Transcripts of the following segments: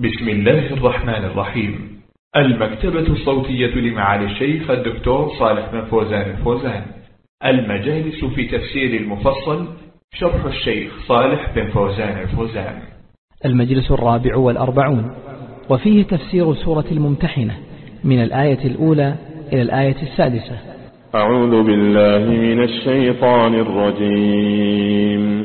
بسم الله الرحمن الرحيم. المكتبة الصوتية لمعالي الشيخ الدكتور صالح بن فوزان الفوزان. المجالس في تفسير المفصل شرح الشيخ صالح بن فوزان الفوزان. المجلس الرابع والأربعون. وفيه تفسير سورة الممتحنة من الآية الأولى إلى الآية السادسة. أعوذ بالله من الشيطان الرجيم.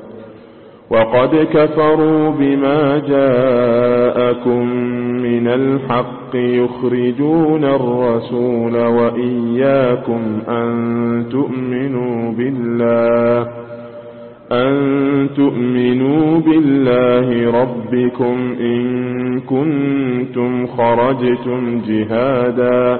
وقد كفروا بما جاءكم من الحق يخرجون الرسول وإياكم أن تؤمنوا بالله أن تؤمنوا بالله ربكم إن كنتم خرجتم جهادا.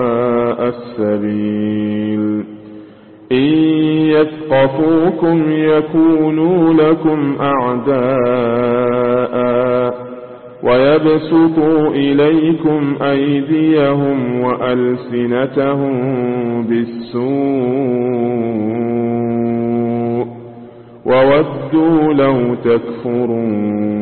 السبيل. إن يثقفوكم يكونوا لكم أعداء ويبسطوا إليكم أيديهم وألسنتهم بالسوء وودوا لو تكفرون.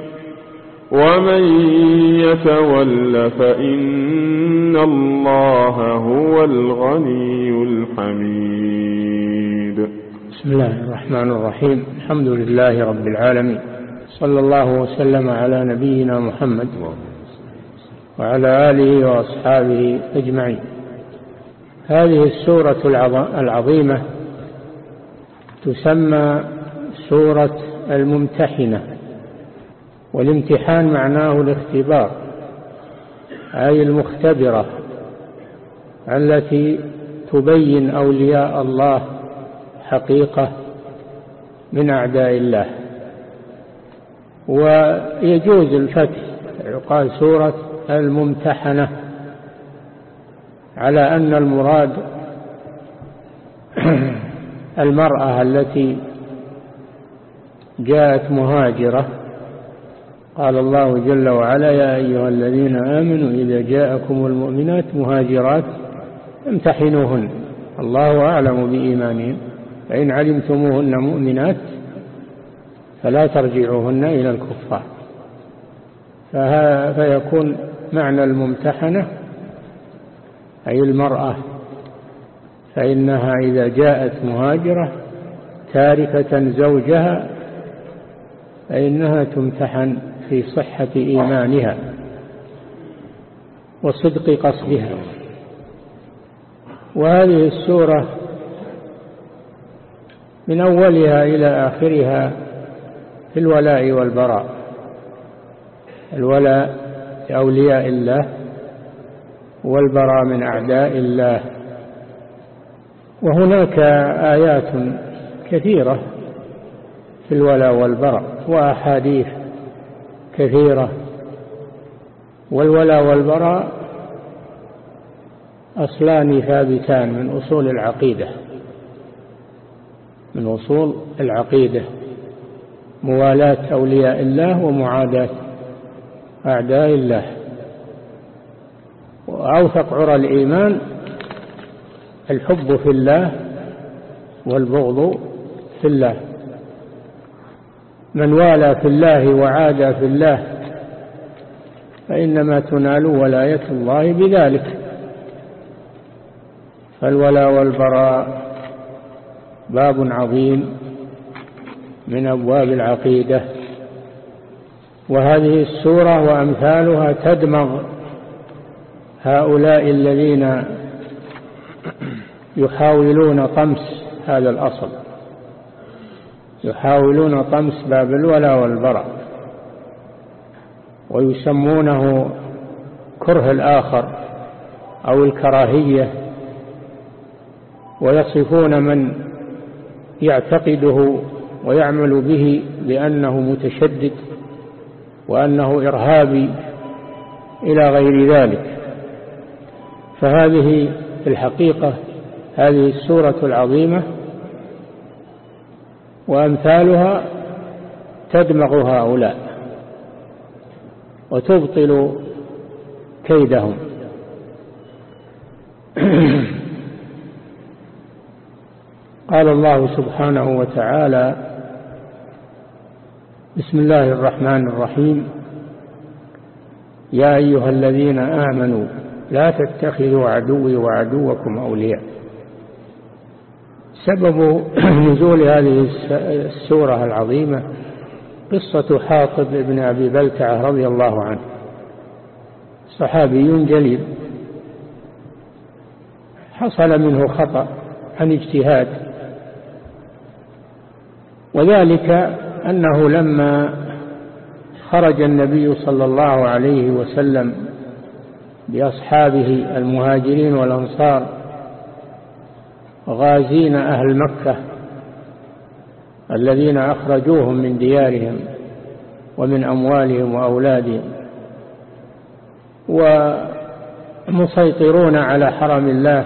ومن يتول فإن الله هو الغني الحميد. بسم الله الرحمن الرحيم. الحمد لله رب العالمين. صلى الله وسلم على نبينا محمد وعلى آله وأصحابه أجمعين. هذه السورة العظيمة تسمى سورة الممتحنة. والامتحان معناه الاختبار أي المختبرة التي تبين أولياء الله حقيقة من أعداء الله. ويجوز الفتح يقال سورة الممتحنة على أن المراد المرأة التي جاءت مهاجرة قال الله جل وعلا يا أيها الذين آمنوا إذا جاءكم المؤمنات مهاجرات امتحنوهن. الله أعلم بإيمانهن فإن علمتموهن مؤمنات فلا ترجعوهن إلى الكفار. فيكون معنى الممتحنة أي المرأة فإنها إذا جاءت مهاجرة تاركة زوجها فإنها تمتحن. في صحة إيمانها وصدق قصدها. وهذه السورة من أولها إلى آخرها في الولاء والبراء. الولاء لأولياء الله والبراء من أعداء الله. وهناك آيات كثيرة في الولاء والبراء وأحاديث كثيرة. والولاء والبراء أصلان ثابتان من أصول العقيدة. من أصول العقيدة. موالاة أولياء الله ومعاداة أعداء الله. وأوثق عرى الإيمان الحب في الله والبغض في الله. من والى في الله وعادى في الله فإنما تنال ولاية الله بذلك. فالولاء والبراء باب عظيم من أبواب العقيدة. وهذه السورة وأمثالها تدمغ هؤلاء الذين يحاولون طمس هذا الأصل. يحاولون طمس باب الولاء والبراء ويسمونه كره الآخر أو الكراهية ويصفون من يعتقده ويعمل به بأنه متشدد وأنه إرهابي إلى غير ذلك. فهذه في الحقيقة هذه السورة العظيمة وأمثالها تدمغ هؤلاء وتبطل كيدهم. قال الله سبحانه وتعالى بسم الله الرحمن الرحيم. يا أيها الذين آمنوا لا تتخذوا عدوي وعدوكم أولياء. سبب نزول هذه السورة العظيمة قصة حاطب بن أبي بلتعة رضي الله عنه. صحابي جليل. حصل منه خطأ عن اجتهاد. وذلك أنه لما خرج النبي صلى الله عليه وسلم بأصحابه المهاجرين والأنصار غازين أهل مكة الذين أخرجوهم من ديارهم ومن أموالهم وأولادهم ومسيطرون على حرم الله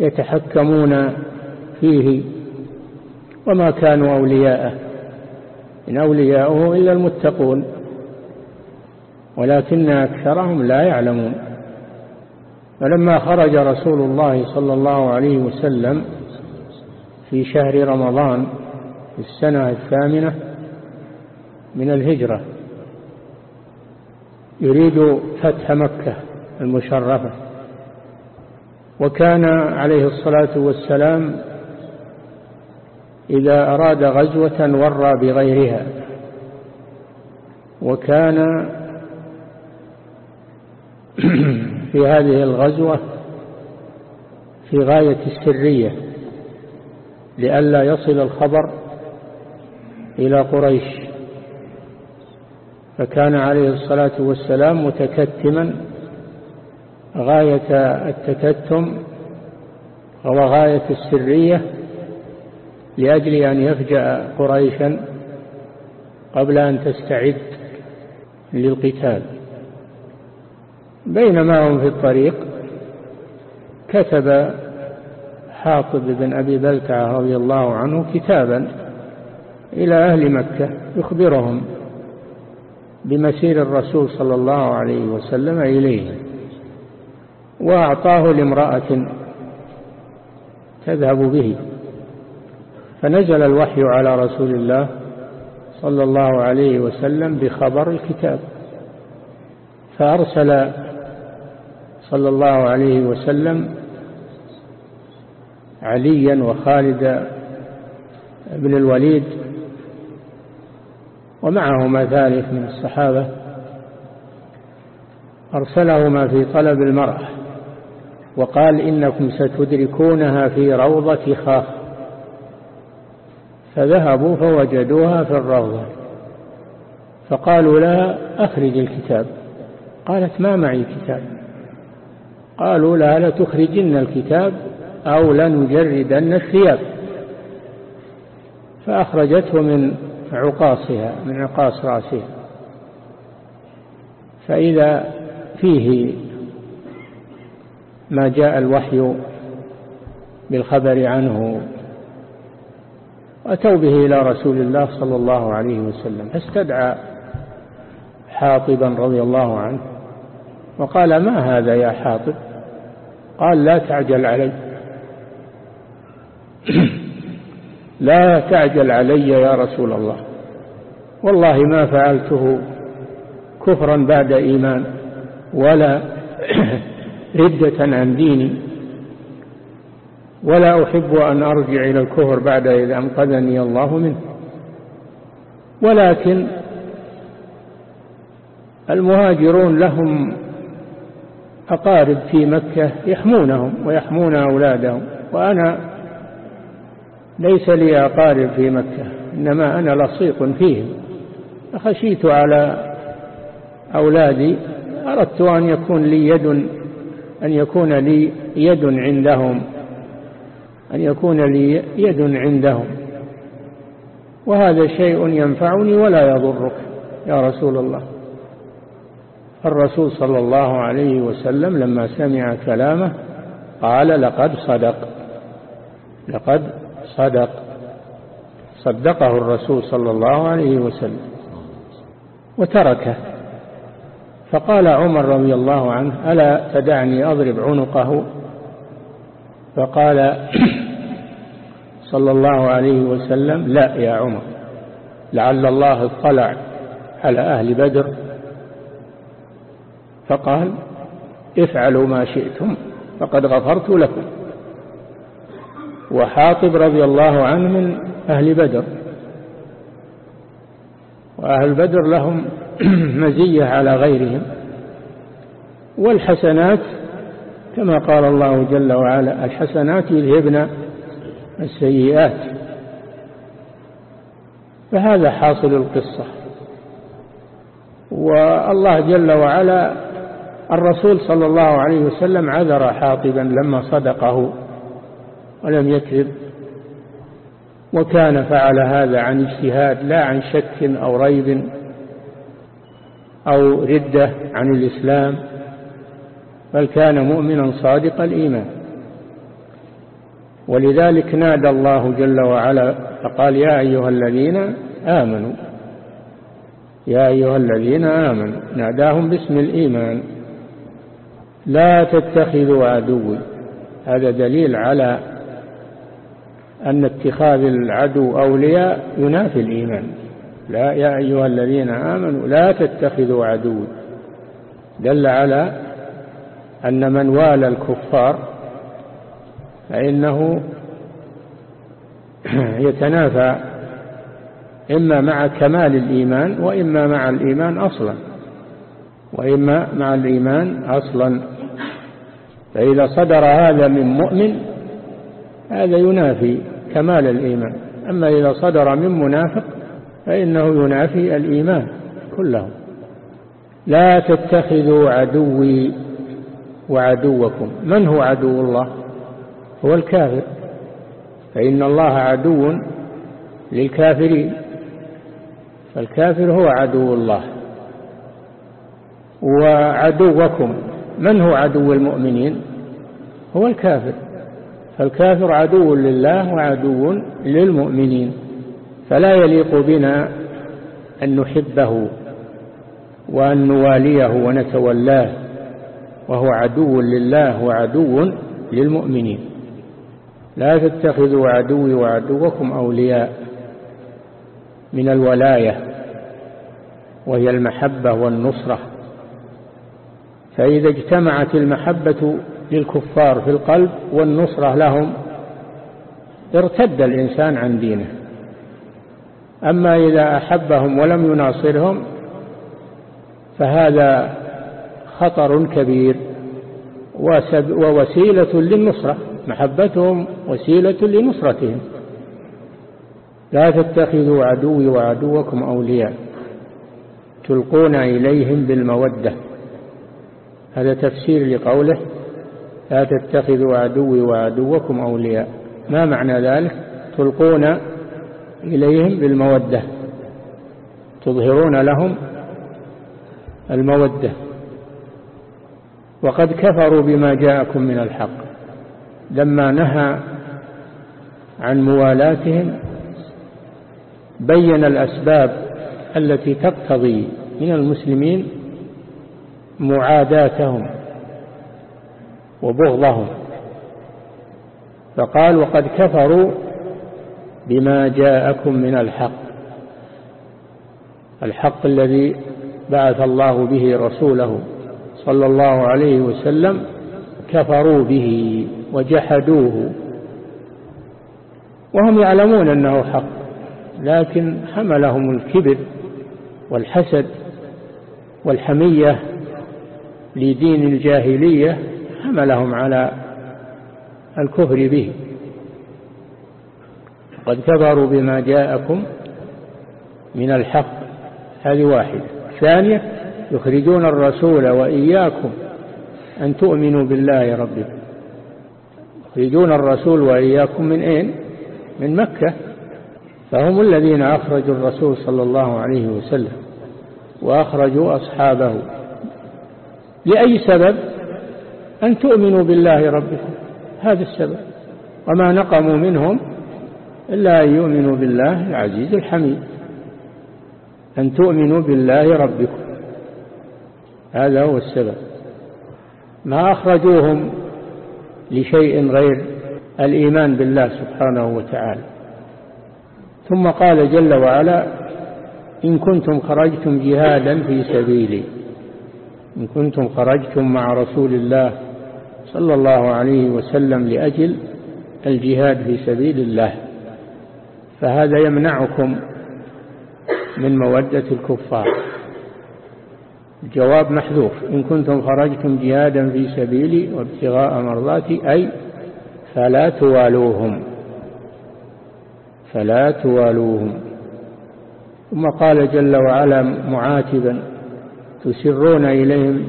يتحكمون فيه وما كانوا أولياءه إن أولياؤه إلا المتقون ولكن أكثرهم لا يعلمون فلما خرج رسول الله صلى الله عليه وسلم في شهر رمضان في السنة الثامنة من الهجرة يريد فتح مكة المشرفة. وكان عليه الصلاة والسلام إذا أراد غزوة ورى بغيرها. وكان في هذه الغزوة في غاية السرية لئلا يصل الخبر إلى قريش. فكان عليه الصلاة والسلام متكتما غاية التكتم وغاية السرية لأجل أن يفجأ قريشا قبل أن تستعد للقتال. بينما هم في الطريق كتب حاطب بن أبي بلتعة رضي الله عنه كتابا إلى أهل مكة يخبرهم بمسير الرسول صلى الله عليه وسلم إليه وأعطاه لامرأة تذهب به. فنزل الوحي على رسول الله صلى الله عليه وسلم بخبر الكتاب فأرسل صلى الله عليه وسلم عليا وخالد بن الوليد ومعهما ثالث من الصحابة أرسلهما في طلب المرأة وقال إنكم ستدركونها في روضة خاخ فذهبوا فوجدوها في الروضة فقالوا لها أخرج الكتاب قالت ما معي كتاب قالوا لها لتخرجن الكتاب أو لنجردن الثياب. فأخرجته من عقاصها من عقاص رأسها. فإذا فيه ما جاء الوحي بالخبر عنه أتوا به إلى رسول الله صلى الله عليه وسلم فاستدعى حاطبا رضي الله عنه وقال ما هذا يا حاطب؟ قال لا تعجل علي. لا تعجل علي يا رسول الله. والله ما فعلته كفرا بعد إيمان ولا ردة عن ديني ولا أحب أن أرجع إلى الكفر بعد إذ أنقذني الله منه. ولكن المهاجرون لهم أقارب في مكة يحمونهم ويحمون أولادهم وأنا ليس لي أقارب في مكة إنما أنا لصيق فيهم. فخشيت على أولادي أردت أن يكون لي يد أن يكون لي يد عندهم أن يكون لي يد عندهم. وهذا شيء ينفعني ولا يضرك يا رسول الله. الرسول صلى الله عليه وسلم لما سمع كلامه قال لقد صدق. لقد صدق. صدقه الرسول صلى الله عليه وسلم وتركه. فقال عمر رضي الله عنه ألا تدعني أضرب عنقه؟ فقال صلى الله عليه وسلم لا يا عمر لعل الله اطلع على أهل بدر فقال افعلوا ما شئتم فقد غفرت لكم. وحاطب رضي الله عنه من أهل بدر. وأهل بدر لهم مزية على غيرهم. والحسنات كما قال الله جل وعلا الحسنات يذهبن السيئات. فهذا حاصل القصة. والله جل وعلا الرسول صلى الله عليه وسلم عذر حاطبا لما صدقه ولم يكذب وكان فعل هذا عن اجتهاد لا عن شك أو ريب أو ردة عن الإسلام بل كان مؤمنا صادق الإيمان. ولذلك نادى الله جل وعلا فقال يا أيها الذين آمنوا يا أيها الذين آمنوا ناداهم باسم الإيمان. لا تتخذوا عدوي. هذا دليل على أن اتخاذ العدو أولياء ينافي الإيمان. لا يا أيها الذين آمنوا لا تتخذوا عدو دل على أن من والى الكفار فإنه يتنافى إما مع كمال الإيمان وإما مع الإيمان أصلا وإما مع الإيمان أصلا. فإذا صدر هذا من مؤمن هذا ينافي كمال الإيمان. أما إذا صدر من منافق فإنه ينافي الإيمان كله. لا تتخذوا عدوي وعدوكم. من هو عدو الله؟ هو الكافر. فإن الله عدو للكافرين فالكافر هو عدو الله. وعدوكم من هو عدو المؤمنين؟ هو الكافر. فالكافر عدو لله وعدو للمؤمنين فلا يليق بنا أن نحبه وأن نواليه ونتولاه وهو عدو لله وعدو للمؤمنين. لا تتخذوا عدوي وعدوكم أولياء من الولاية وهي المحبة والنصرة. فإذا اجتمعت المحبة للكفار في القلب والنصرة لهم ارتد الإنسان عن دينه. أما إذا أحبهم ولم يناصرهم فهذا خطر كبير ووسيلة للنصرة. محبتهم وسيلة لنصرتهم. لا تتخذوا عدوي وعدوكم أولياء تلقون إليهم بالمودة. هذا تفسير لقوله لا تتخذوا عدوي وعدوكم أولياء. ما معنى ذلك؟ تلقون إليهم بالمودة. تظهرون لهم المودة. وقد كفروا بما جاءكم من الحق. لما نهى عن موالاتهم بين الأسباب التي تقتضي من المسلمين معاداتهم وبغضهم فقال وقد كفروا بما جاءكم من الحق الحق الذي بعث الله به رسوله صلى الله عليه وسلم كفروا به وجحدوه وهم يعلمون أنه حق لكن حملهم الكبر والحسد والحمية لدين الجاهلية حملهم على الكفر به. قد كفروا بما جاءكم من الحق. هذه واحدة. ثانية يخرجون الرسول وإياكم أن تؤمنوا بالله ربكم. يخرجون الرسول وإياكم من أين؟ من مكة. فهم الذين أخرجوا الرسول صلى الله عليه وسلم وأخرجوا أصحابه. لأي سبب؟ أن تؤمنوا بالله ربكم. هذا السبب. وما نقموا منهم إلا أن يؤمنوا بالله العزيز الحميد. أن تؤمنوا بالله ربكم. هذا هو السبب. ما أخرجوهم لشيء غير الإيمان بالله سبحانه وتعالى. ثم قال جل وعلا إن كنتم خرجتم جهادا في سبيلي. إن كنتم خرجتم مع رسول الله صلى الله عليه وسلم لأجل الجهاد في سبيل الله فهذا يمنعكم من مودة الكفار. الجواب محذوف إن كنتم خرجتم جهادا في سبيلي وابتغاء مرضاتي أي فلا توالوهم فلا توالوهم. ثم قال جل وعلا معاتبا تسرون إليهم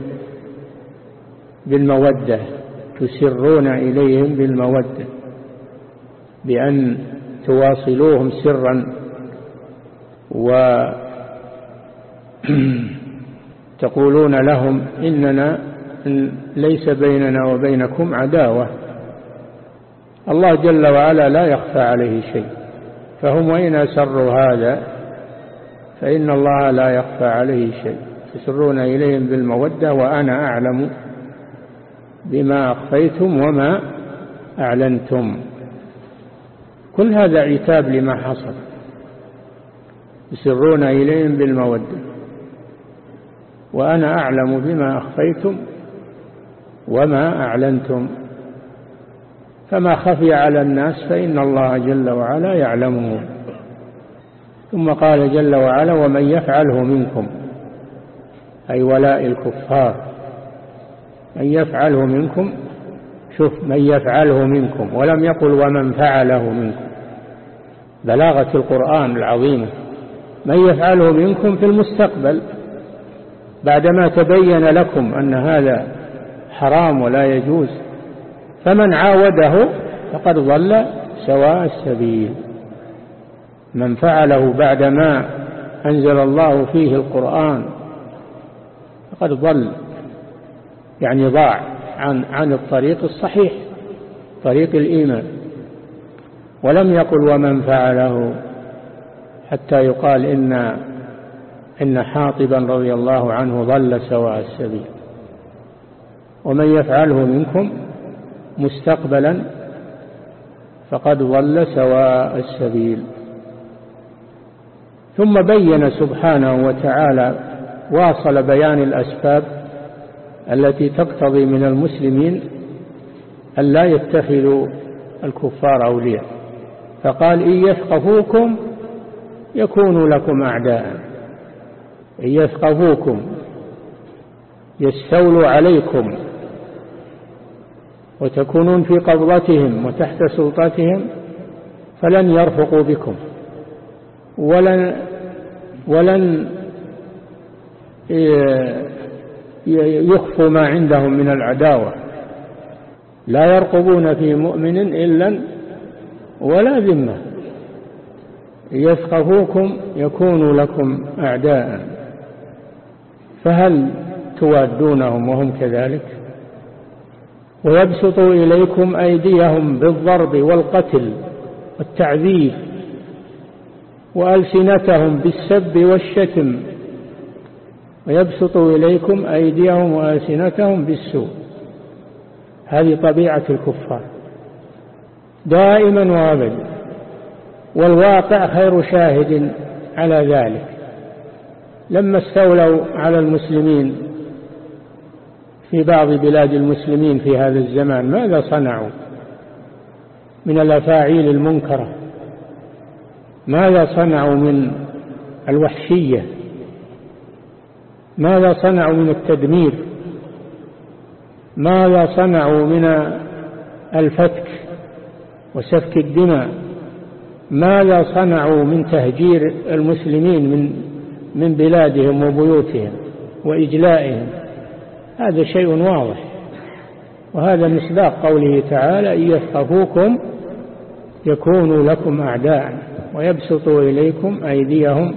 بالمودة تسرون إليهم بالمودة بأن تواصلوهم سرا و تقولون لهم إننا ليس بيننا وبينكم عداوة. الله جل وعلا لا يخفى عليه شيء. فهم وإن أسروا هذا فإن الله لا يخفى عليه شيء. تسرون إليهم بالمودة وأنا أعلم بما أخفيتم وما أعلنتم. كل هذا عتاب لما حصل. يسرون إليهم بالمودة. وأنا أعلم بما أخفيتم وما أعلنتم. فما خفي على الناس فإن الله جل وعلا يعلمه. ثم قال جل وعلا ومن يفعله منكم أي ولاء الكفار. من يفعله منكم شوف من يفعله منكم ولم يقل ومن فعله منكم. بلاغة القرآن العظيمة. من يفعله منكم في المستقبل بعدما تبين لكم أن هذا حرام ولا يجوز فمن عاوده فقد ضل سواء السبيل. من فعله بعدما أنزل الله فيه القرآن فقد ضل يعني ضاع عن, عن الطريق الصحيح طريق الإيمان. ولم يقل ومن فعله حتى يقال إن إن حاطبا رضي الله عنه ضل سواء السبيل. ومن يفعله منكم مستقبلا فقد ضل سواء السبيل. ثم بين سبحانه وتعالى واصل بيان الأسباب التي تقتضي من المسلمين أن لا يتخذوا الكفار أولياء. فقال إن يثقفوكم يكونوا لكم أعداء. إن يثقفوكم يستولوا عليكم وتكونون في قبضتهم وتحت سلطتهم فلن يرفقوا بكم. ولن ولن يخفوا ما عندهم من العداوة. لا يرقبون في مؤمن إلا ولا ذمة. يثقفوكم يكونوا لكم أعداء. فهل توادونهم وهم كذلك؟ ويبسطوا إليكم أيديهم بالضرب والقتل والتعذيب وألسنتهم بالسب والشتم. ويبسطوا إليكم أيديهم وألسنتهم بالسوء. هذه طبيعة الكفار. دائما وابدا. والواقع خير شاهد على ذلك. لما استولوا على المسلمين في بعض بلاد المسلمين في هذا الزمان ماذا صنعوا؟ من الأفاعيل المنكرة. ماذا صنعوا من الوحشية؟ ماذا صنعوا من التدمير؟ ماذا صنعوا من الفتك وسفك الدماء؟ ماذا صنعوا من تهجير المسلمين من من بلادهم وبيوتهم وإجلائهم؟ هذا شيء واضح وهذا مصداق قوله تعالى إن يثقفوكم يكونوا لكم أعداء ويبسطوا إليكم أيديهم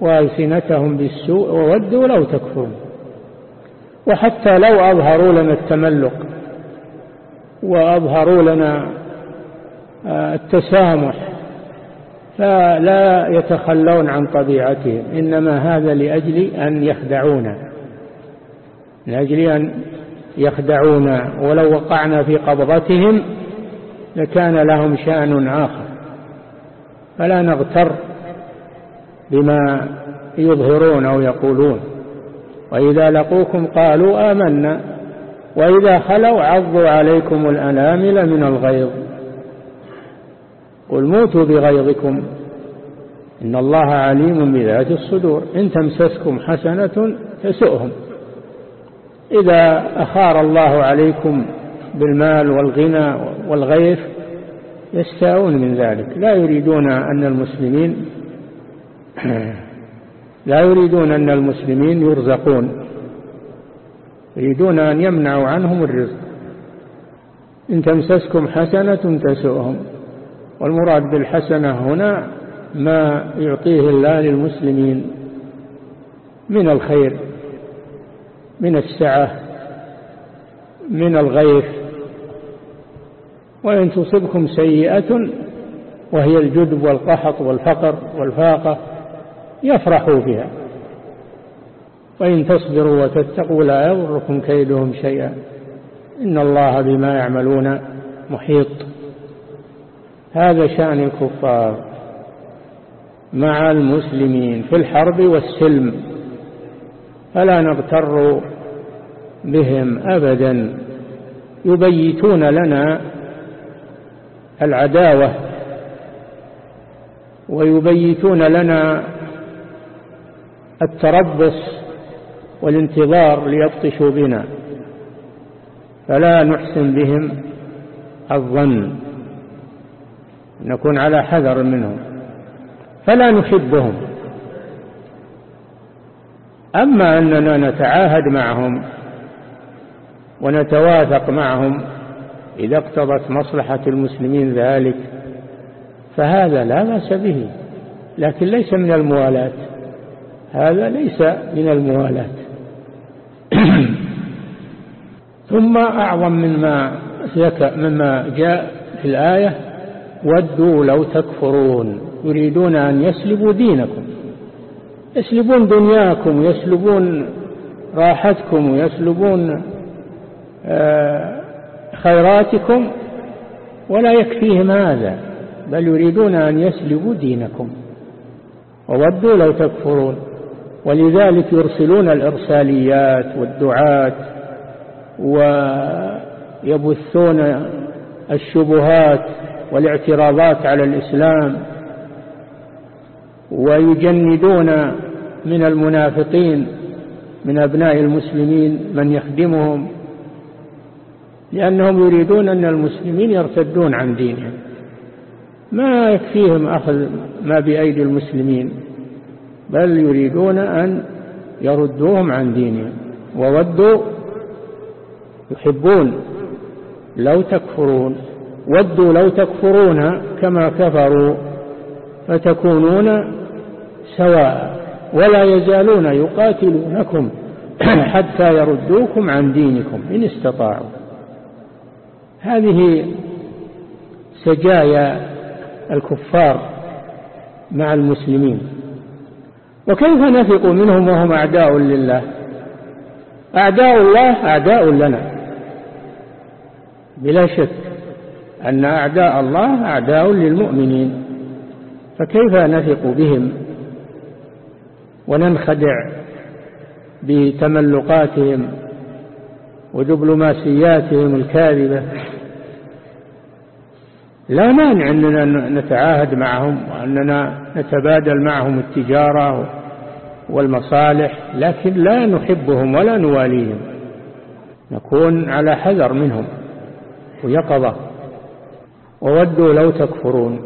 وألسنتهم بالسوء وودوا لو تكفرون. وحتى لو أظهروا لنا التملق وأظهروا لنا آه، التسامح فلا يتخلون عن طبيعتهم. إنما هذا لأجل أن يخدعونا لأجل أن يخدعونا. ولو وقعنا في قبضتهم لكان لهم شأن آخر. فلا نغتر بما يظهرون أو يقولون. وإذا لقوكم قالوا آمنا. وإذا خلوا عضوا عليكم الأنامل من الغيظ. قل موتوا بغيظكم. إن الله عليم بذات الصدور. إن تمسسكم حسنة تسؤهم إذا أخار الله عليكم بالمال والغنى والغيث يستاءون من ذلك. لا يريدون أن المسلمين لا يريدون أن المسلمين يرزقون. يريدون أن يمنعوا عنهم الرزق. إن تمسسكم حسنة تسؤهم. والمراد بالحسنة هنا ما يعطيه الله للمسلمين من الخير من السعة من الغيث. وإن تصبكم سيئة وهي الجدب والقحط والفقر والفاقة يفرحوا بها. وإن تصبروا وتتقوا لا يضركم كيدهم شيئا. إن الله بما يعملون محيط. هذا شأن الكفار مع المسلمين في الحرب والسلم. فلا نغتر بهم أبدا. يبيتون لنا العداوة. ويبيتون لنا التربص والانتظار ليبطشوا بنا. فلا نحسن بهم الظن. نكون على حذر منهم. فلا نحبهم. أما أننا نتعاهد معهم ونتواثق معهم إذا اقتضت مصلحة المسلمين ذلك فهذا لا بأس به لكن ليس من الموالاة. هذا ليس من الموالاة ثم أعظم مما مما جاء في الآية ودوا لو تكفرون يريدون أن يسلبوا دينكم. يسلبون دنياكم ويسلبون راحتكم ويسلبون آه، خيراتكم ولا يكفيهم هذا بل يريدون أن يسلبوا دينكم. وودوا لو تكفرون. ولذلك يرسلون الإرساليات والدعاة ويبثون الشبهات والاعتراضات على الإسلام ويجندون من المنافقين من أبناء المسلمين من يخدمهم لأنهم يريدون أن المسلمين يرتدون عن دينهم. ما يكفيهم أخذ ما بأيدي المسلمين. بل يريدون أن يردوهم عن دينهم. وودوا يحبون لو تكفرون. ودوا لو تكفرون كما كفروا فتكونون سواء ولا يزالون يقاتلونكم حتى يردوكم عن دينكم إن استطاعوا. هذه سجايا الكفار مع المسلمين. وكيف نثق منهم وهم أعداء لله؟ أعداء الله أعداء لنا. بلا شك أن أعداء الله أعداء للمؤمنين. فكيف نثق بهم؟ وننخدع بتملقاتهم ودبلوماسياتهم الكاذبة. لا مانع أننا نتعاهد معهم وأننا نتبادل معهم التجارة والمصالح لكن لا نحبهم ولا نواليهم. نكون على حذر منهم. ويقظة. وودوا لو تكفرون.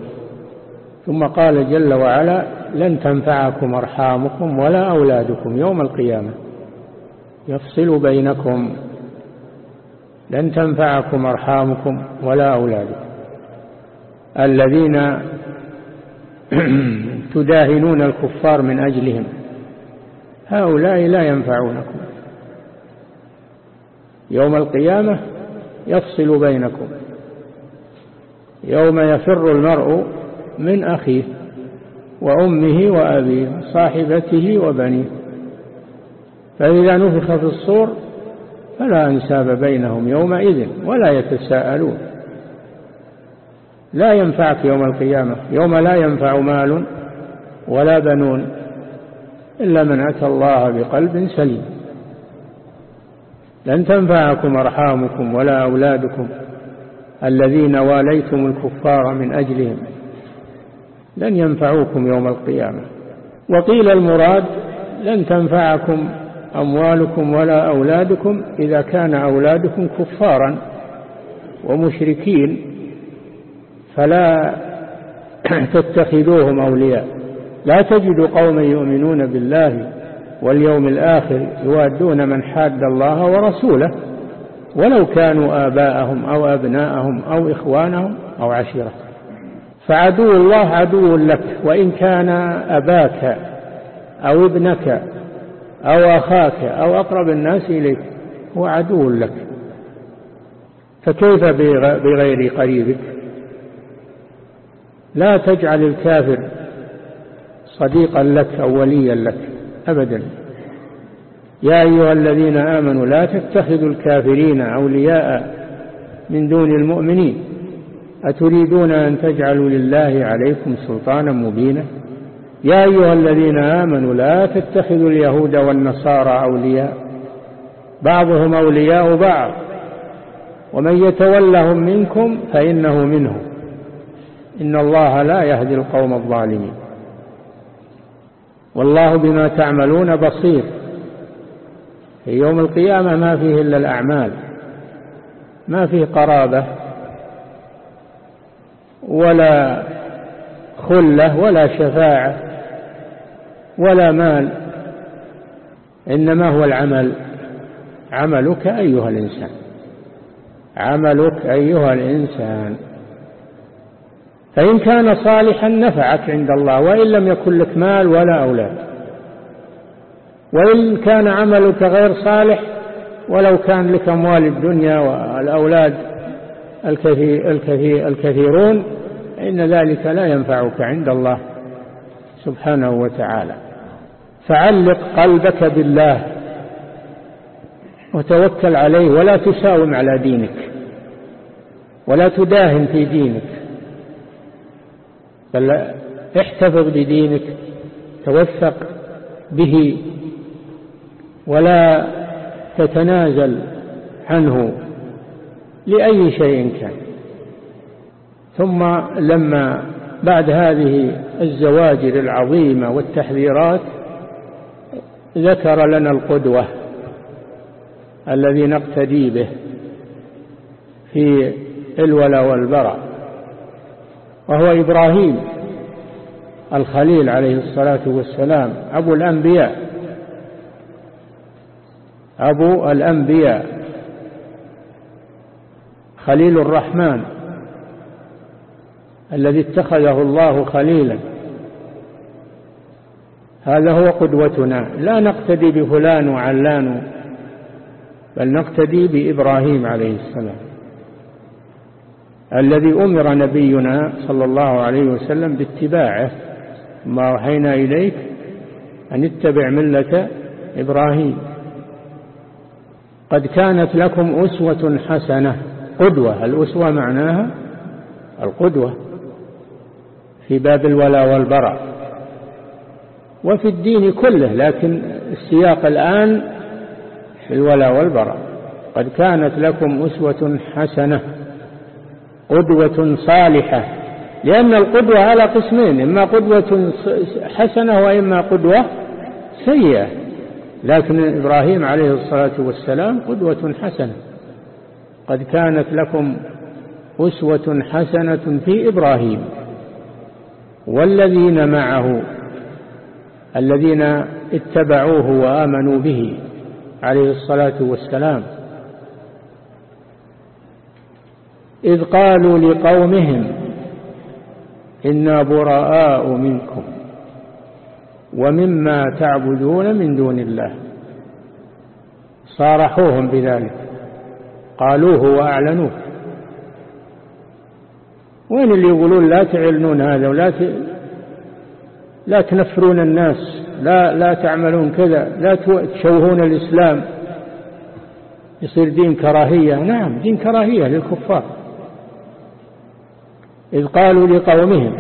ثم قال جل وعلا لن تنفعكم أرحامكم ولا أولادكم يوم القيامة. يفصل بينكم لن تنفعكم أرحامكم ولا أولادكم. الذين تداهنون الكفار من أجلهم. هؤلاء لا ينفعونكم. يوم القيامة يفصل بينكم. يوم يفر المرء من أخيه وأمه وأبيه صاحبته وبنيه. فإذا نفخ في الصور فلا أنساب بينهم يومئذ ولا يتساءلون. لا ينفعك يوم القيامة. يوم لا ينفع مال ولا بنون. إلا من أتى الله بقلب سليم. لن تنفعكم أرحامكم ولا أولادكم الذين واليتم الكفار من أجلهم. لن ينفعوكم يوم القيامة. وقيل المراد لن تنفعكم أموالكم ولا أولادكم إذا كان أولادكم كفارا ومشركين فلا تتخذوهم أولياء. لا تجد قوما يؤمنون بالله واليوم الآخر يوادون من حاد الله ورسوله ولو كانوا آباءهم أو أبناءهم أو إخوانهم أو عشيرة. فعدو الله عدو لك وإن كان أباك أو ابنك أو أخاك أو أقرب الناس إليك هو عدو لك. فكيف بغير قريبك؟ لا تجعل الكافر صديقا لك أو وليا لك أبدا. يا أيها الذين آمنوا لا تتخذوا الكافرين أولياء من دون المؤمنين. أتريدون أن تجعلوا لله عليكم سلطانا مبينا؟ يا أيها الذين آمنوا لا تتخذوا اليهود والنصارى أولياء. بعضهم أولياء بعض. ومن يتولهم منكم فإنه منهم. إن الله لا يهدي القوم الظالمين. والله بما تعملون بصير. في يوم القيامة ما فيه إلا الأعمال ما فيه قرابة ولا خلة ولا شفاعة ولا مال إنما هو العمل. عملك أيها الإنسان عملك أيها الإنسان. فإن كان صالحا نفعك عند الله وإن لم يكن لك مال ولا أولاد. وإن كان عملك غير صالح ولو كان لك أموال الدنيا والأولاد الكثير الكثير الكثيرون إن ذلك لا ينفعك عند الله سبحانه وتعالى. فعلق قلبك بالله وتوكل عليه ولا تساوم على دينك ولا تداهن في دينك. بل احتفظ بدينك توثق به ولا تتنازل عنه لأي شيء كان. ثم لما بعد هذه الزواجر العظيمة والتحذيرات ذكر لنا القدوة الذي نقتدي به في الولا والبراء. وهو إبراهيم الخليل عليه الصلاة والسلام أبو الأنبياء. أبو الأنبياء. خليل الرحمن الذي اتخذه الله خليلا. هذا هو قدوتنا. لا نقتدي بفلان وعلان بل نقتدي بإبراهيم عليه السلام. الذي أمر نبينا صلى الله عليه وسلم باتباعه. ما أوحينا إليك أن اتبع ملة إبراهيم. قد كانت لكم أسوة حسنة. قدوة. الأسوة معناها القدوة في باب الولاء والبراء وفي الدين كله لكن السياق الآن في الولاء والبراء. قد كانت لكم أسوة حسنة. قدوة صالحة لأن القدوة على قسمين إما قدوة حسنة وإما قدوة سيئة. لكن إبراهيم عليه الصلاة والسلام قدوة حسنة. قد كانت لكم أسوة حسنة في إبراهيم. والذين معه الذين اتبعوه وآمنوا به عليه الصلاة والسلام إذ قالوا لقومهم إنا براء منكم ومما تعبدون من دون الله. صارحوهم بذلك. قالوه وأعلنوه. وين اللي يقولون لا تعلنون هذا ولا ت... لا تنفرون الناس لا لا تعملون كذا لا تشوهون الإسلام. يصير دين كراهية. نعم دين كراهية للكفار. إذ قالوا لقومهم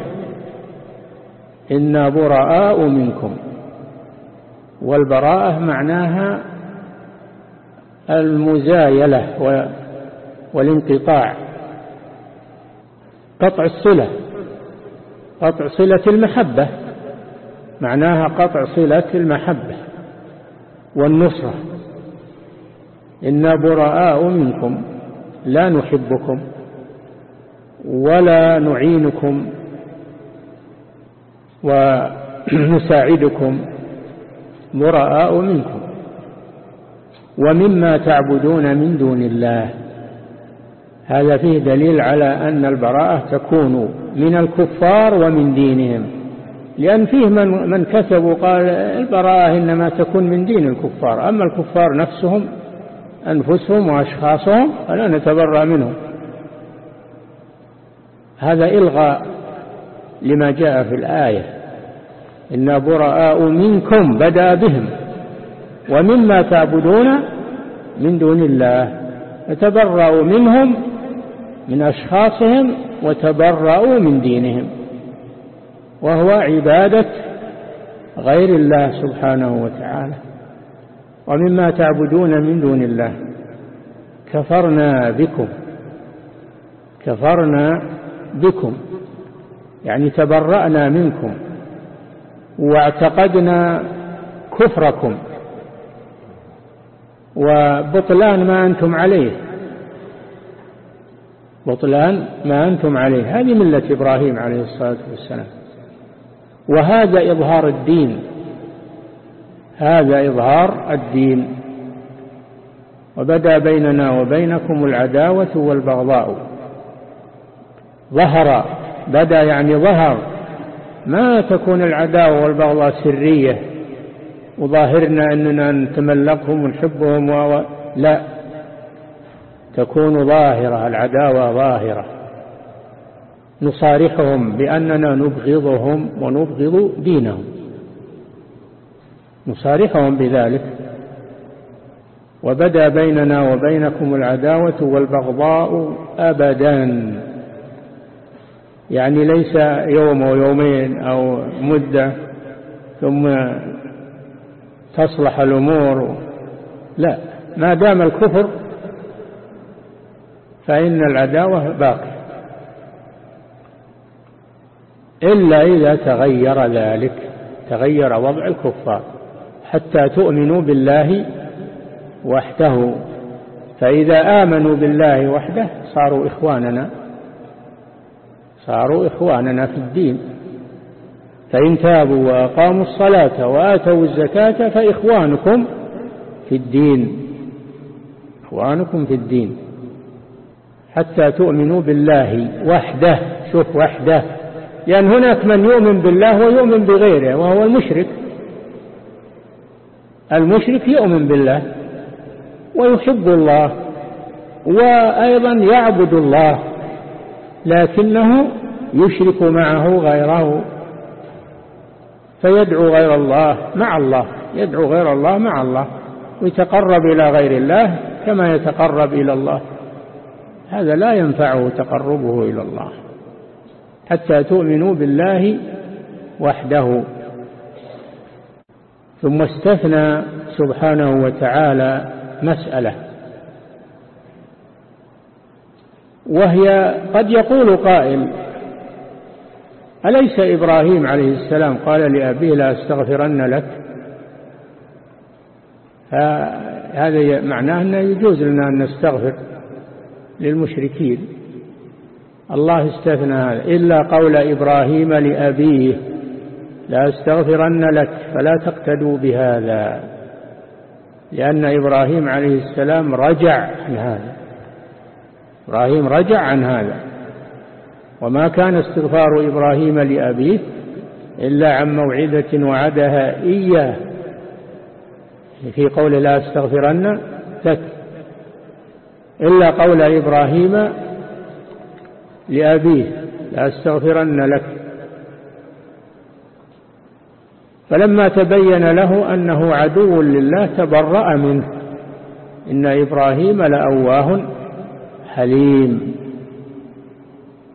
إنا براء منكم والبراءة معناها المزايلة والانقطاع قطع الصلة قطع صلة المحبة معناها قطع صلة المحبة والنصرة. إنا براء منكم لا نحبكم. ولا نعينكم ونساعدكم براء منكم ومما تعبدون من دون الله. هذا فيه دليل على أن البراءة تكون من الكفار ومن دينهم لأن فيه من, من كتبوا قال البراءة إنما تكون من دين الكفار. أما الكفار نفسهم أنفسهم وأشخاصهم فلا نتبرأ منهم. هذا إلغاء لما جاء في الآية. إنا براء منكم بدأ بهم ومما تعبدون من دون الله. فتبرأوا منهم من أشخاصهم وتبرأوا من دينهم. وهو عبادة غير الله سبحانه وتعالى. ومما تعبدون من دون الله. كفرنا بكم. كفرنا بكم يعني تبرأنا منكم واعتقدنا كفركم وبطلان ما أنتم عليه. بطلان ما أنتم عليه. هذه ملة إبراهيم عليه الصلاة والسلام. وهذا إظهار الدين. هذا إظهار الدين. وبدا بيننا وبينكم العداوة والبغضاء. ظهر بدا يعني ظهر. ما تكون العداوة والبغضاء سرية. وظاهرنا أننا نتملقهم ونحبهم و... لا. تكون ظاهرة العداوة ظاهرة. نصارحهم بأننا نبغضهم ونبغض دينهم. نصارحهم بذلك. وبدا بيننا وبينكم العداوة والبغضاء أبدا. يعني ليس يوم أو يومين أو مدة ثم تصلح الأمور. لا ما دام الكفر فإن العداوة باقية. إلا إذا تغير ذلك تغير وضع الكفار. حتى تؤمنوا بالله وحده. فإذا آمنوا بالله وحده صاروا إخواننا. صاروا إخواننا في الدين. فإن تابوا وأقاموا الصلاة وآتوا الزكاة فإخوانكم في الدين. إخوانكم في الدين. حتى تؤمنوا بالله وحده. شوف وحده. لأن هناك من يؤمن بالله ويؤمن بغيره وهو المشرك. المشرك يؤمن بالله ويحب الله وأيضا يعبد الله. لكنه يشرك معه غيره فيدعو غير الله مع الله يدعو غير الله مع الله ويتقرب إلى غير الله كما يتقرب إلى الله. هذا لا ينفعه تقربه إلى الله حتى تؤمنوا بالله وحده. ثم استثنى سبحانه وتعالى مسألة وهي قد يقول قائل أليس إبراهيم عليه السلام قال لأبيه لا أستغفرن لك؟ هذا معناه أنه يجوز لنا أن نستغفر للمشركين. الله استثنى هذا إلا قول إبراهيم لأبيه لا أستغفرن لك فلا تقتدوا بهذا لأن إبراهيم عليه السلام رجع عن هذا. إبراهيم رجع عن هذا. وما كان استغفار إبراهيم لأبيه إلا عن موعدة وعدها إياه. في قول لا أستغفرن لك. إلا قول إبراهيم لأبيه لا أستغفرن لك. فلما تبين له أنه عدو لله تبرأ منه. إن إبراهيم لأواه حليم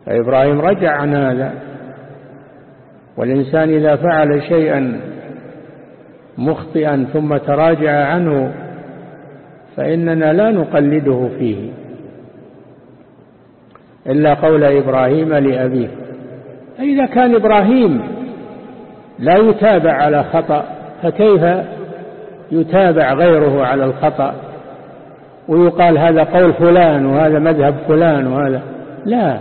فإبراهيم رجع عن هذا. والإنسان إذا فعل شيئا مخطئا ثم تراجع عنه فإننا لا نقلده فيه. إلا قول إبراهيم لأبيه فإذا كان إبراهيم لا يتابع على خطأ فكيف يتابع غيره على الخطأ؟ ويقال هذا قول فلان وهذا مذهب فلان وهذا. لا.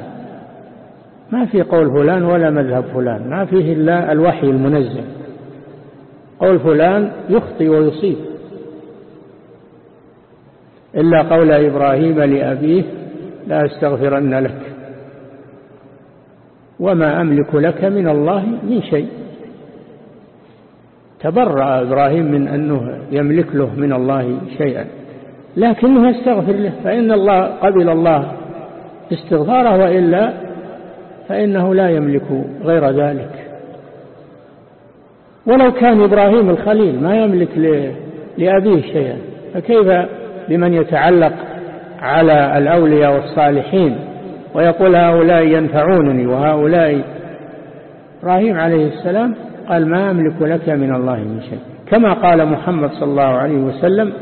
ما في قول فلان ولا مذهب فلان. ما فيه إلا الوحي المنزل قول فلان يخطي ويصيب. إلا قول إبراهيم لأبيه لا أستغفرن لك. وما أملك لك من الله من شيء. تبرأ إبراهيم من أنه يملك له من الله شيئا. لكنه يستغفر له فإن الله قبل الله استغفاره وإلا فإنه لا يملك غير ذلك. ولو كان إبراهيم الخليل ما يملك لأبيه شيئا فكيف بمن يتعلق على الأولياء والصالحين ويقول هؤلاء ينفعونني وهؤلاء؟ إبراهيم عليه السلام قال ما أملك لك من الله من شيء. كما قال محمد صلى الله عليه وسلم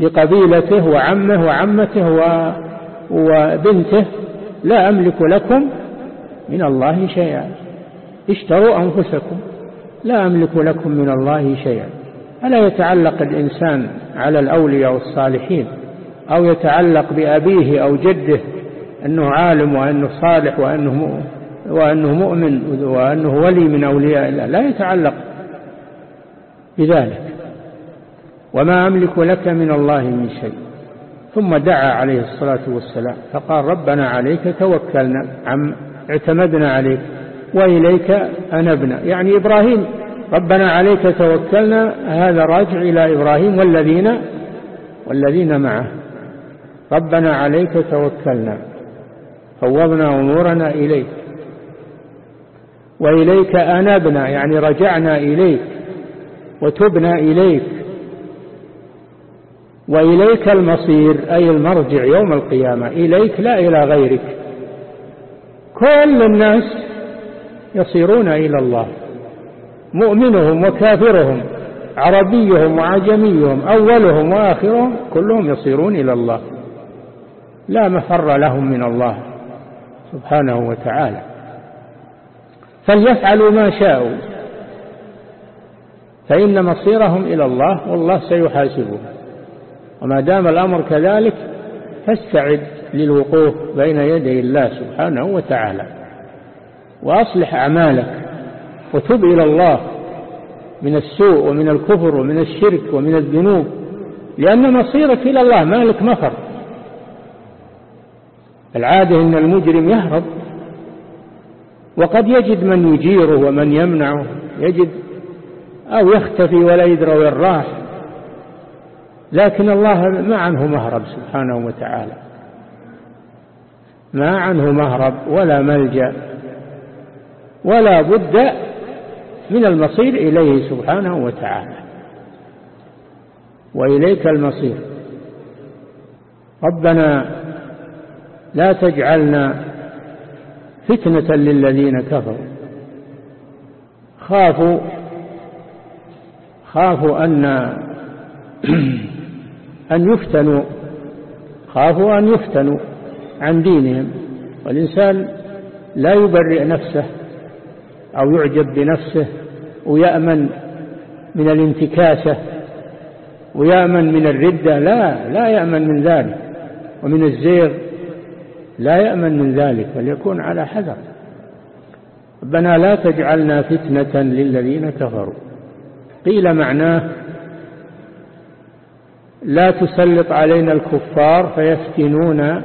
لقبيلته وعمه وعمته وبنته لا أملك لكم من الله شيئا. اشتروا أنفسكم لا أملك لكم من الله شيئا. ألا يتعلق الإنسان على الأولياء والصالحين؟ أو يتعلق بأبيه أو جده أنه عالم وأنه صالح وأنه وأنه مؤمن وأنه ولي من أولياء الله؟ لا يتعلق بذلك. وما أملك لك من الله من شيء. ثم دعا عليه الصلاة والسلام فقال ربنا عليك توكلنا عم اعتمدنا عليك وإليك أنبنا يعني إبراهيم ربنا عليك توكلنا هذا راجع إلى إبراهيم والذين والذين معه. ربنا عليك توكلنا فوضنا أمورنا إليك وإليك أنبنا يعني رجعنا إليك وتبنى إليك. وإليك المصير أي المرجع يوم القيامة إليك لا إلى غيرك. كل الناس يصيرون إلى الله. مؤمنهم وكافرهم عربيهم وعجميهم أولهم وآخرهم كلهم يصيرون إلى الله. لا مفر لهم من الله سبحانه وتعالى. فليفعلوا ما شاءوا فإن مصيرهم إلى الله والله سيحاسبهم. وما دام الأمر كذلك فاستعد للوقوف بين يدي الله سبحانه وتعالى. وأصلح أعمالك وتب إلى الله من السوء ومن الكفر ومن الشرك ومن الذنوب لأن مصيرك إلى الله مالك مفر. العادة إن المجرم يهرب وقد يجد من يجيره ومن يمنعه يجد أو يختفي ولا يدرى وين راح. لكن الله ما عنه مهرب سبحانه وتعالى. ما عنه مهرب ولا ملجأ ولا بد من المصير إليه سبحانه وتعالى. وإليك المصير. ربنا لا تجعلنا فتنة للذين كفروا. خافوا خافوا أن أن يفتنوا خافوا أن يفتنوا عن دينهم. والإنسان لا يبرئ نفسه أو يعجب بنفسه ويأمن من الانتكاسة ويأمن من الردة. لا لا يأمن من ذلك. ومن الزيغ لا يأمن من ذلك بل يكون على حذر. ربنا لا تجعلنا فتنة للذين كفروا. قيل معناه لا تسلط علينا الكفار فيفتنون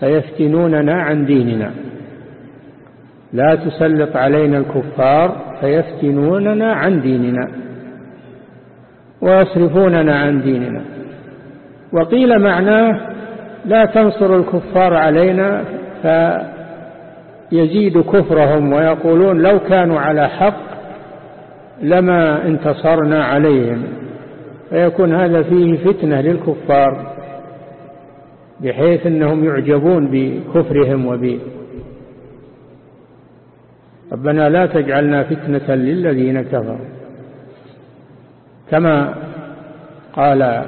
فيفتنوننا عن ديننا. لا تسلط علينا الكفار فيفتنوننا عن ديننا. ويصرفوننا عن ديننا. وقيل معناه لا تنصر الكفار علينا فيزيد كفرهم ويقولون لو كانوا على حق لما انتصرنا عليهم. فيكون هذا فيه فتنة للكفار بحيث أنهم يعجبون بكفرهم وب ربنا لا تجعلنا فتنة للذين كفروا. كما قال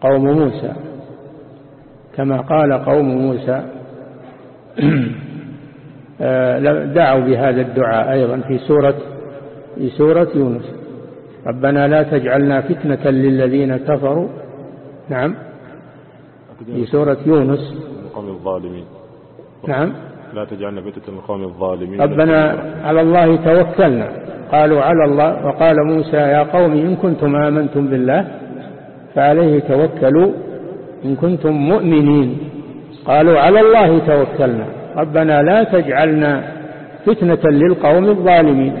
قوم موسى كما قال قوم موسى آه، دعوا بهذا الدعاء أيضا في سورة في سورة يونس. ربنا لا تجعلنا فتنة للذين كفروا. نعم. في سورة يونس. القوم الظالمين. نعم. لا تجعلنا فتنة القوم الظالمين. ربنا على الله توكلنا. قالوا على الله. وقال موسى يا قوم إن كنتم آمنتم بالله فعليه توكلوا. إن كنتم مؤمنين. قالوا على الله توكلنا. ربنا لا تجعلنا فتنة للقوم الظالمين.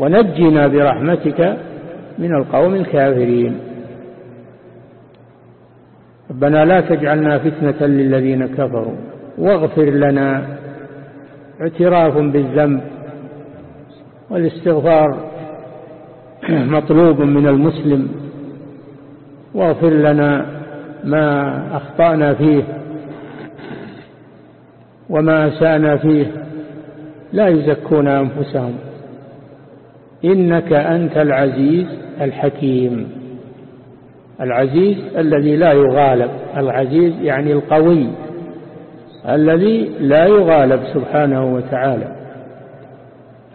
ونجنا برحمتك من القوم الكافرين. ربنا لا تجعلنا فتنة للذين كفروا واغفر لنا اعتراف بالذنب والاستغفار مطلوب من المسلم واغفر لنا ما أخطأنا فيه وما أسانا فيه. لا يزكون أنفسهم. إنك أنت العزيز الحكيم. العزيز الذي لا يغالب. العزيز يعني القوي. الذي لا يغالب سبحانه وتعالى.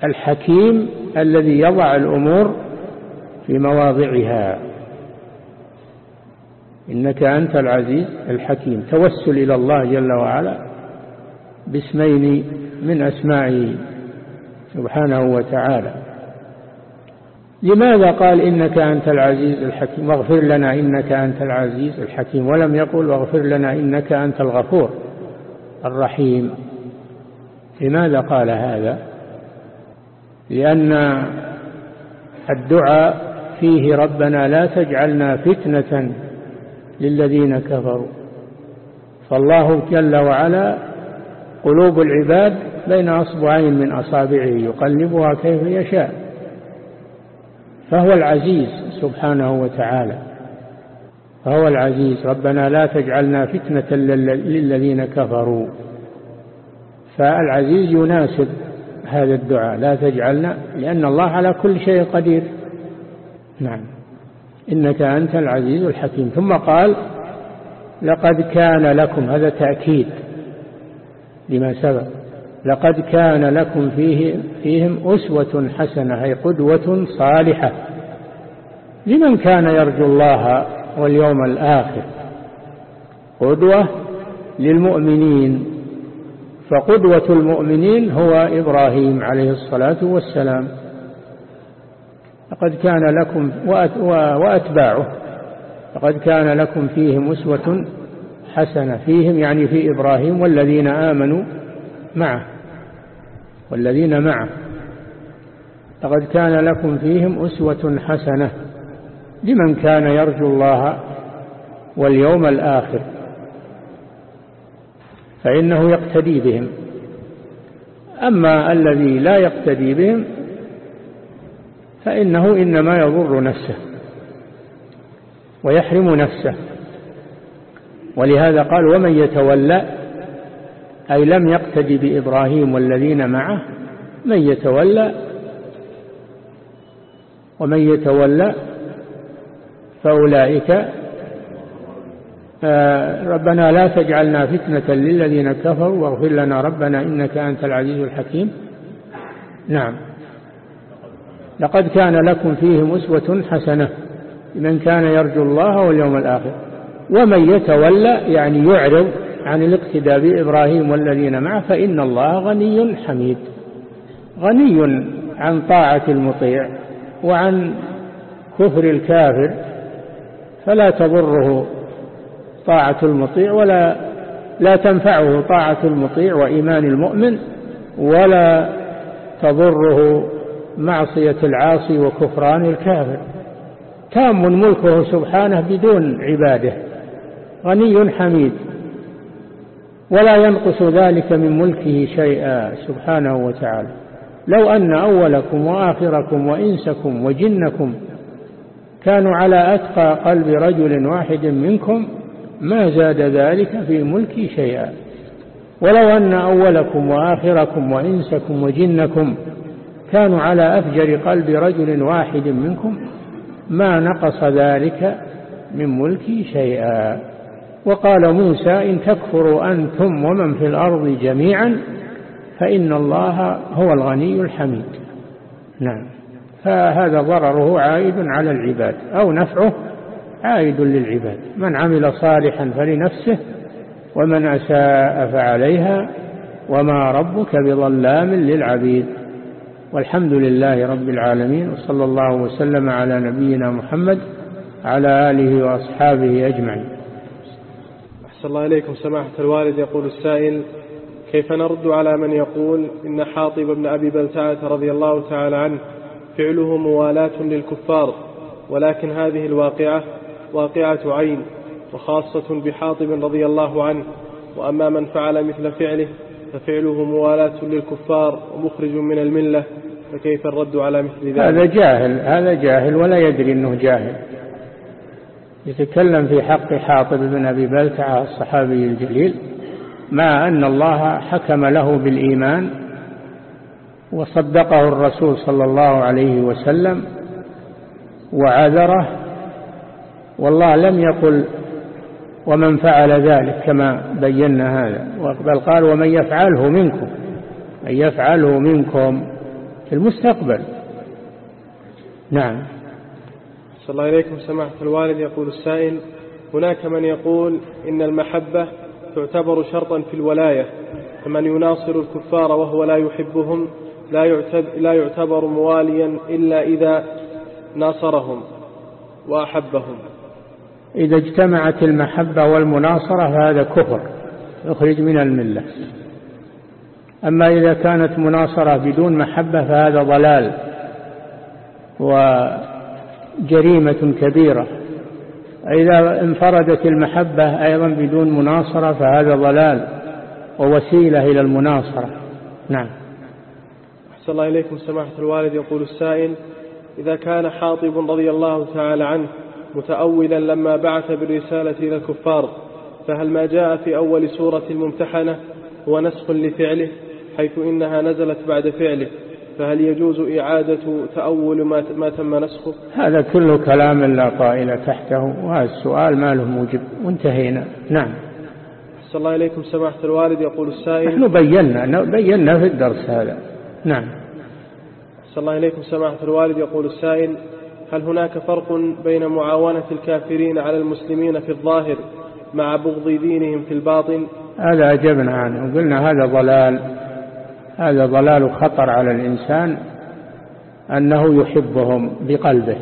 الحكيم الذي يضع الأمور في مواضعها. إنك أنت العزيز الحكيم. توسل إلى الله جل وعلا باسمين من أسمائه سبحانه وتعالى. لماذا قال إنك أنت العزيز الحكيم؟ واغفر لنا إنك أنت العزيز الحكيم. ولم يقل واغفر لنا إنك أنت الغفور الرحيم. لماذا قال هذا؟ لأن الدعاء فيه ربنا لا تجعلنا فتنة للذين كفروا. فالله جل وعلا قلوب العباد بين أصبعين من أصابعه يقلبها كيف يشاء. فهو العزيز سبحانه وتعالى. فهو العزيز. ربنا لا تجعلنا فتنة للذين كفروا. فالعزيز يناسب هذا الدعاء. لا تجعلنا لأن الله على كل شيء قدير. نعم. إنك أنت العزيز الحكيم. ثم قال لقد كان لكم هذا تأكيد لما سبق. لقد كان لكم فيه فيهم أسوة حسنة أي قدوة صالحة. لمن كان يرجو الله واليوم الآخر؟ قدوة للمؤمنين. فقدوة المؤمنين هو إبراهيم عليه الصلاة والسلام. لقد كان لكم وأتباعه. لقد كان لكم فيهم أسوة حسنة. فيهم يعني في إبراهيم والذين آمنوا معه. والذين معه. لقد كان لكم فيهم أسوة حسنة لمن كان يرجو الله واليوم الآخر. فإنه يقتدي بهم. أما الذي لا يقتدي بهم فإنه إنما يضر نفسه ويحرم نفسه. ولهذا قال ومن يتولى أي لم يقتدي بإبراهيم والذين معه من يتولى ومن يتولى فأولئك آه، ربنا لا تجعلنا فتنة للذين كفروا واغفر لنا ربنا إنك أنت العزيز الحكيم. نعم. لقد كان لكم فيهم أسوة حسنة لمن كان يرجو الله واليوم الآخر. ومن يتولى يعني يعرض عن الاقتداء بإبراهيم والذين معه فإن الله غني حميد. غني عن طاعة المطيع وعن كفر الكافر فلا تضره طاعة المطيع ولا لا تنفعه طاعة المطيع وإيمان المؤمن ولا تضره معصية العاصي وكفران الكافر. تام ملكه سبحانه بدون عباده. غني حميد. ولا ينقص ذلك من ملكه شيئا سبحانه وتعالى. لو أن أولكم وآخركم وإنسكم وجنكم كانوا على أتقى قلب رجل واحد منكم ما زاد ذلك في ملكي شيئا. ولو أن أولكم وآخركم وإنسكم وجنكم كانوا على أفجر قلب رجل واحد منكم ما نقص ذلك من ملكي شيئا. وقال موسى إن تكفروا أنتم ومن في الأرض جميعا فإن الله هو الغني الحميد. نعم. فهذا ضرره عائد على العباد أو نفعه عائد للعباد. من عمل صالحا فلنفسه ومن أساء فعليها وما ربك بظلام للعبيد. والحمد لله رب العالمين وصلى الله وسلم على نبينا محمد على آله وأصحابه أجمعين. أحسن الله إليكم. سماحة الوالد يقول السائل كيف نرد على من يقول إن حاطب بن أبي بلتعة رضي الله تعالى عنه فعله موالاة للكفار ولكن هذه الواقعة واقعة عين وخاصة بحاطب رضي الله عنه وأما من فعل مثل فعله ففعله موالاة للكفار ومخرج من الملة فكيف الرد على مثل ذلك؟ هذا جاهل هذا جاهل ولا يدري أنه جاهل. يتكلم في حق حاطب بن أبي بلتعة الصحابي الجليل مع أن الله حكم له بالإيمان وصدقه الرسول صلى الله عليه وسلم وعذره والله لم يقل ومن فعل ذلك كما بينا هذا بل قال ومن يفعله منكم أن يفعله منكم في المستقبل. نعم. صلى الله إليكم سماحة الوالد يقول السائل هناك من يقول إن المحبة تعتبر شرطا في الولاية فمن يناصر الكفار وهو لا يحبهم لا يعتبر, لا يعتبر مواليا إلا إذا ناصرهم وأحبهم. إذا اجتمعت المحبة والمناصرة فهذا كفر يخرج من الملة. أما إذا كانت مناصرة بدون محبة فهذا ضلال وجريمة كبيرة. إذا انفردت المحبة أيضا بدون مناصرة فهذا ضلال ووسيلة إلى المناصرة. نعم. أحسن الله إليكم سماحة الوالد. يقول السائل إذا كان حاطب رضي الله تعالى عنه متأولا لما بعث بالرسالة إلى الكفار فهل ما جاء في أول سورة الممتحنة هو نسخ لفعله حيث إنها نزلت بعد فعله؟ فهل يجوز إعادة تأول ما ما تم نسخه؟ هذا كله كلام لا طائل تحته وهذا السؤال ما له موجب. وانتهينا. نعم. صلى الله إليكم. سماحة الوالد يقول السائل نحن بينا بينا في الدرس هذا. نعم. صلى الله إليكم. سماحة الوالد يقول السائل هل هناك فرق بين معاونة الكافرين على المسلمين في الظاهر مع بغض دينهم في الباطن؟ هذا أجبنا عنه. وقلنا هذا ضلال. هذا ضلال خطر على الإنسان أنه يحبهم بقلبه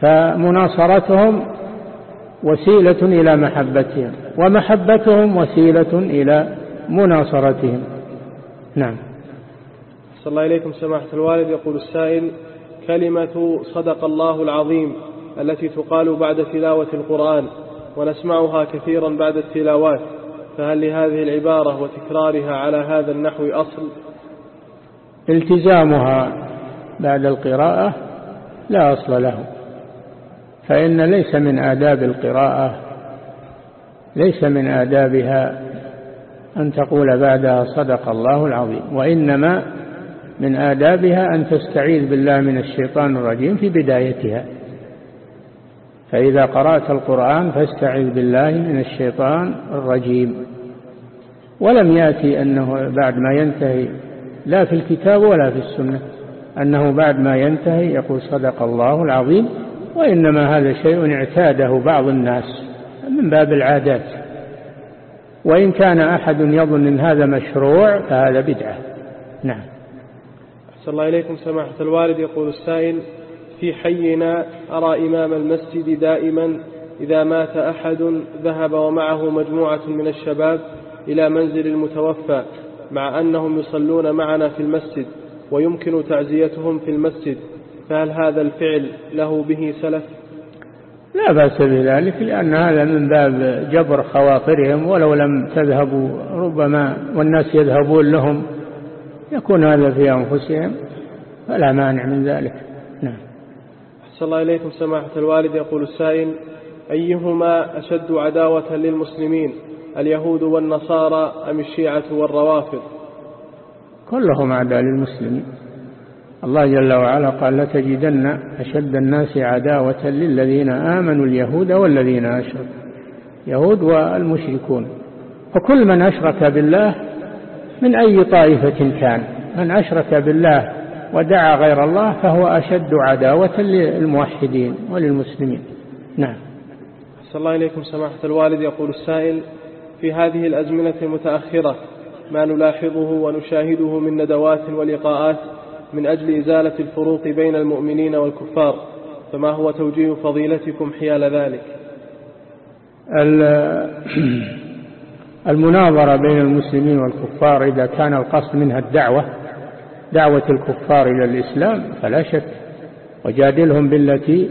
فمناصرتهم وسيلة إلى محبتهم ومحبتهم وسيلة إلى مناصرتهم. نعم. صلى الله إليكم سماحة الوالد. يقول السائل كلمة صدق الله العظيم التي تقال بعد تلاوة القرآن ونسمعها كثيرا بعد التلاوات. فهل لهذه العبارة وتكرارها على هذا النحو أصل؟ التزامها بعد القراءة لا أصل له فإن ليس من آداب القراءة ليس من آدابها أن تقول بعدها صدق الله العظيم وإنما من آدابها أن تستعيذ بالله من الشيطان الرجيم في بدايتها. فإذا قرأت القرآن فاستعذ بالله من الشيطان الرجيم. ولم يأتي أنه بعد ما ينتهي لا في الكتاب ولا في السنة أنه بعد ما ينتهي يقول صدق الله العظيم وإنما هذا شيء اعتاده بعض الناس من باب العادات. وإن كان أحد يظن أن هذا مشروع فهذا بدعة. نعم. صلى الله إليكم سماحة الوالد يقول السائل في حينا أرى إمام المسجد دائما إذا مات أحد ذهب ومعه مجموعة من الشباب إلى منزل المتوفى مع أنهم يصلون معنا في المسجد ويمكن تعزيتهم في المسجد فهل هذا الفعل له به سلف؟ لا بأس بذلك لأن هذا من باب جبر خواطرهم ولو لم تذهبوا ربما والناس يذهبون لهم يكون هذا في أنفسهم فلا مانع من ذلك. أحسن الله إليكم سماحة الوالد. يقول السائل أيهما أشد عداوة للمسلمين اليهود والنصارى أم الشيعة والروافض؟ كلهم أعداء للمسلمين. الله جل وعلا قال لتجدن أشد الناس عداوة للذين آمنوا اليهود والذين أشركوا. يهود والمشركون. وكل من أشرك بالله من أي طائفة كان. من أشرك بالله ودعا غير الله فهو أشد عداوة للموحدين وللمسلمين. نعم. صلى الله إليكم سماحة الوالد. يقول السائل في هذه الأزمنة المتأخرة ما نلاحظه ونشاهده من ندوات ولقاءات من أجل إزالة الفروق بين المؤمنين والكفار فما هو توجيه فضيلتكم حيال ذلك؟ المناظرة بين المسلمين والكفار إذا كان القصد منها الدعوة دعوة الكفار إلى الإسلام فلا شك وجادلهم بالتي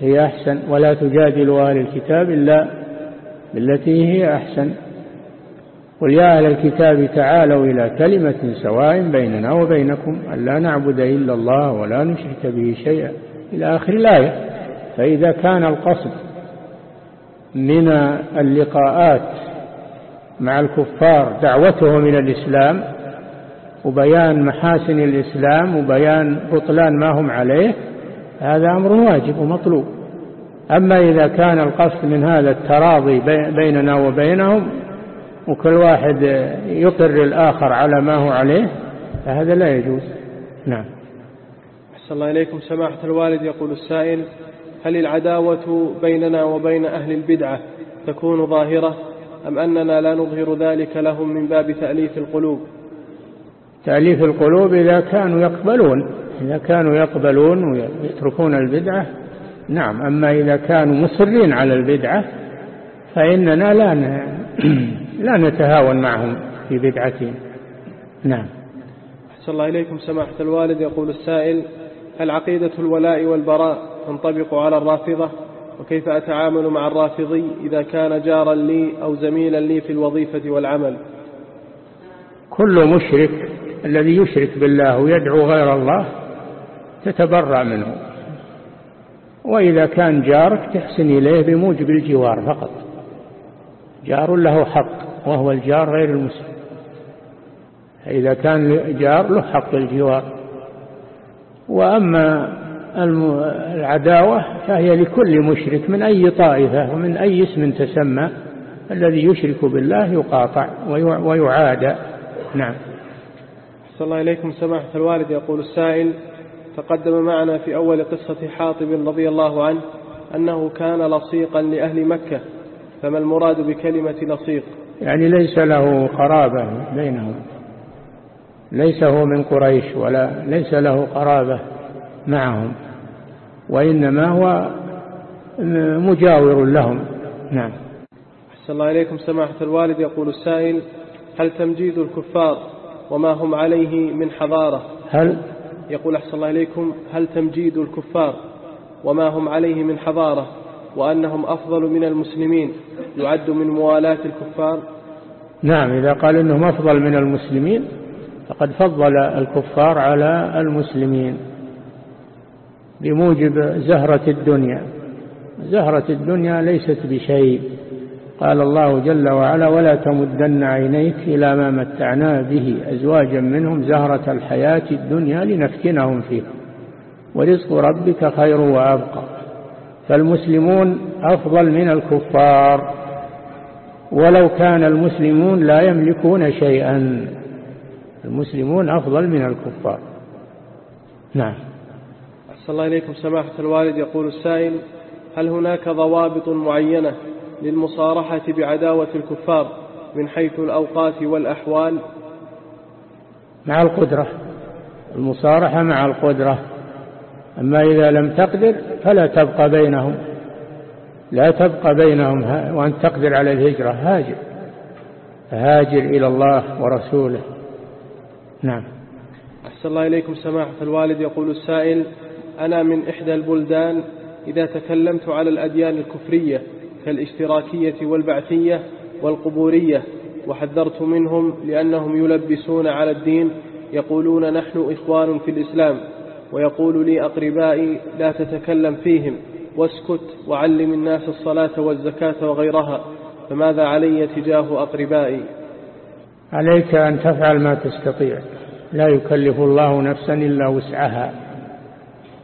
هي أحسن ولا تجادلوا أهل الكتاب إلا بالتي هي أحسن. قل يا أهل الكتاب تعالوا إلى كلمة سواء بيننا وبينكم أن لا نعبد إلا الله ولا نشرك به شيئا. إلى آخر الآية فإذا كان القصد من اللقاءات مع الكفار دعوتهم إلى الإسلام وبيان محاسن الإسلام وبيان بطلان ما هم عليه هذا أمر واجب ومطلوب. أما إذا كان القصد من هذا التراضي بيننا وبينهم وكل واحد يقر الآخر على ما هو عليه فهذا لا يجوز. نعم. أحسن الله إليكم. سماحة الوالد يقول السائل هل العداوة بيننا وبين أهل البدعة تكون ظاهرة أم أننا لا نظهر ذلك لهم من باب تأليف القلوب؟ تأليف القلوب إذا كانوا يقبلون إذا كانوا يقبلون ويتركون البدعة نعم. أما إذا كانوا مصرين على البدعة فإننا لا لا نتهاون معهم في بدعتهم. نعم. أحسن الله إليكم. سماحة الوالد يقول السائل هل عقيدة الولاء والبراء تنطبق على الرافضة وكيف أتعامل مع الرافضي إذا كان جارا لي أو زميلا لي في الوظيفة والعمل؟ كل مشرك الذي يشرك بالله ويدعو غير الله تتبرع منه. وإذا كان جارك تحسن إليه بموجب الجوار فقط. جار له حق وهو الجار غير المسلم. إذا كان جار له حق الجوار. وأما العداوة فهي لكل مشرك من أي طائفة ومن أي اسم تسمى الذي يشرك بالله يقاطع ويعادى. نعم. صلى الله إليكم سماحة الوالد. يقول السائل تقدم معنا في أول قصة حاطب رضي الله عنه أنه كان لصيقا لأهل مكة فما المراد بكلمة لصيق؟ يعني ليس له قرابة بينهم ليس هو من قريش ولا ليس له قرابة معهم وإنما هو مجاور لهم. نعم. أحسن الله إليكم سماحة الوالد. يقول السائل هل تمجيد الكفار وما هم عليه من حضارة. هل يقول أحسن الله إليكم هل تمجيد الكفار؟ وما هم عليه من حضارة وأنهم أفضل من المسلمين يعد من موالاة الكفار؟ نعم إذا قال إنهم أفضل من المسلمين فقد فضل الكفار على المسلمين بموجب زهرة الدنيا. زهرة الدنيا ليست بشيء. قال الله جل وعلا ولا تمدن عينيك إلى ما متعنا به أزواجا منهم زهرة الحياة الدنيا لنفتنهم فيه ورزق ربك خير وأبقى. فالمسلمون أفضل من الكفار. ولو كان المسلمون لا يملكون شيئا. المسلمون أفضل من الكفار. نعم. أحسن الله إليكم سماحة الوالد يقول السائل هل هناك ضوابط معينة للمصارحة بعداوة الكفار من حيث الأوقات والأحوال. مع القدرة. المصارحة مع القدرة. أما إذا لم تقدر فلا تبقى بينهم. لا تبقى بينهم. وأن تقدر على الهجرة. هاجر. هاجر إلى الله ورسوله. نعم. أحسن الله إليكم سماحة الوالد. يقول السائل أنا من إحدى البلدان إذا تكلمت على الأديان الكفرية كالاشتراكية والبعثية والقبورية وحذرت منهم لأنهم يلبسون على الدين يقولون نحن إخوان في الإسلام ويقول لي أقربائي لا تتكلم فيهم واسكت وعلم الناس الصلاة والزكاة وغيرها فماذا علي تجاه أقربائي؟ عليك أن تفعل ما تستطيع لا يكلف الله نفسا إلا وسعها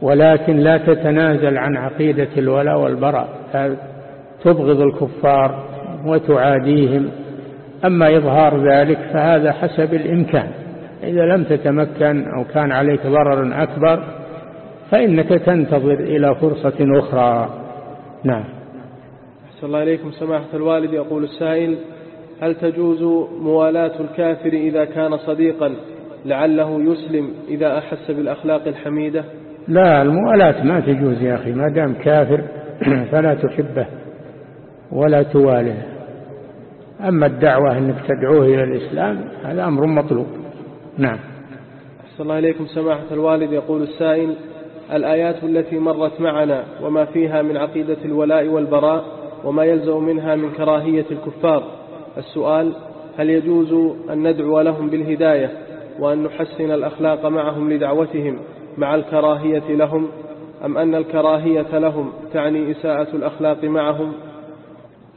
ولكن لا تتنازل عن عقيدة الولاء والبراء. تبغض الكفار وتعاديهم. أما إظهار ذلك فهذا حسب الإمكان. إذا لم تتمكن أو كان عليك ضرر أكبر فإنك تنتظر إلى فرصة أخرى. نعم. أحسن الله إليكم. سماحة الوالد يقول السائل هل تجوز موالاة الكافر إذا كان صديقا لعله يسلم إذا أحس بالأخلاق الحميدة؟ لا الموالاة ما تجوز يا أخي ما دام كافر فلا تحبه. ولا تواله أما الدعوة أنك تدعوه إلى الإسلام هذا أمر مطلوب. نعم. أحسن الله إليكم سماحة الوالد. يقول السائل الآيات التي مرت معنا وما فيها من عقيدة الولاء والبراء وما يلزم منها من كراهية الكفار. السؤال هل يجوز أن ندعو لهم بالهداية وأن نحسن الأخلاق معهم لدعوتهم مع الكراهية لهم أم أن الكراهية لهم تعني إساءة الأخلاق معهم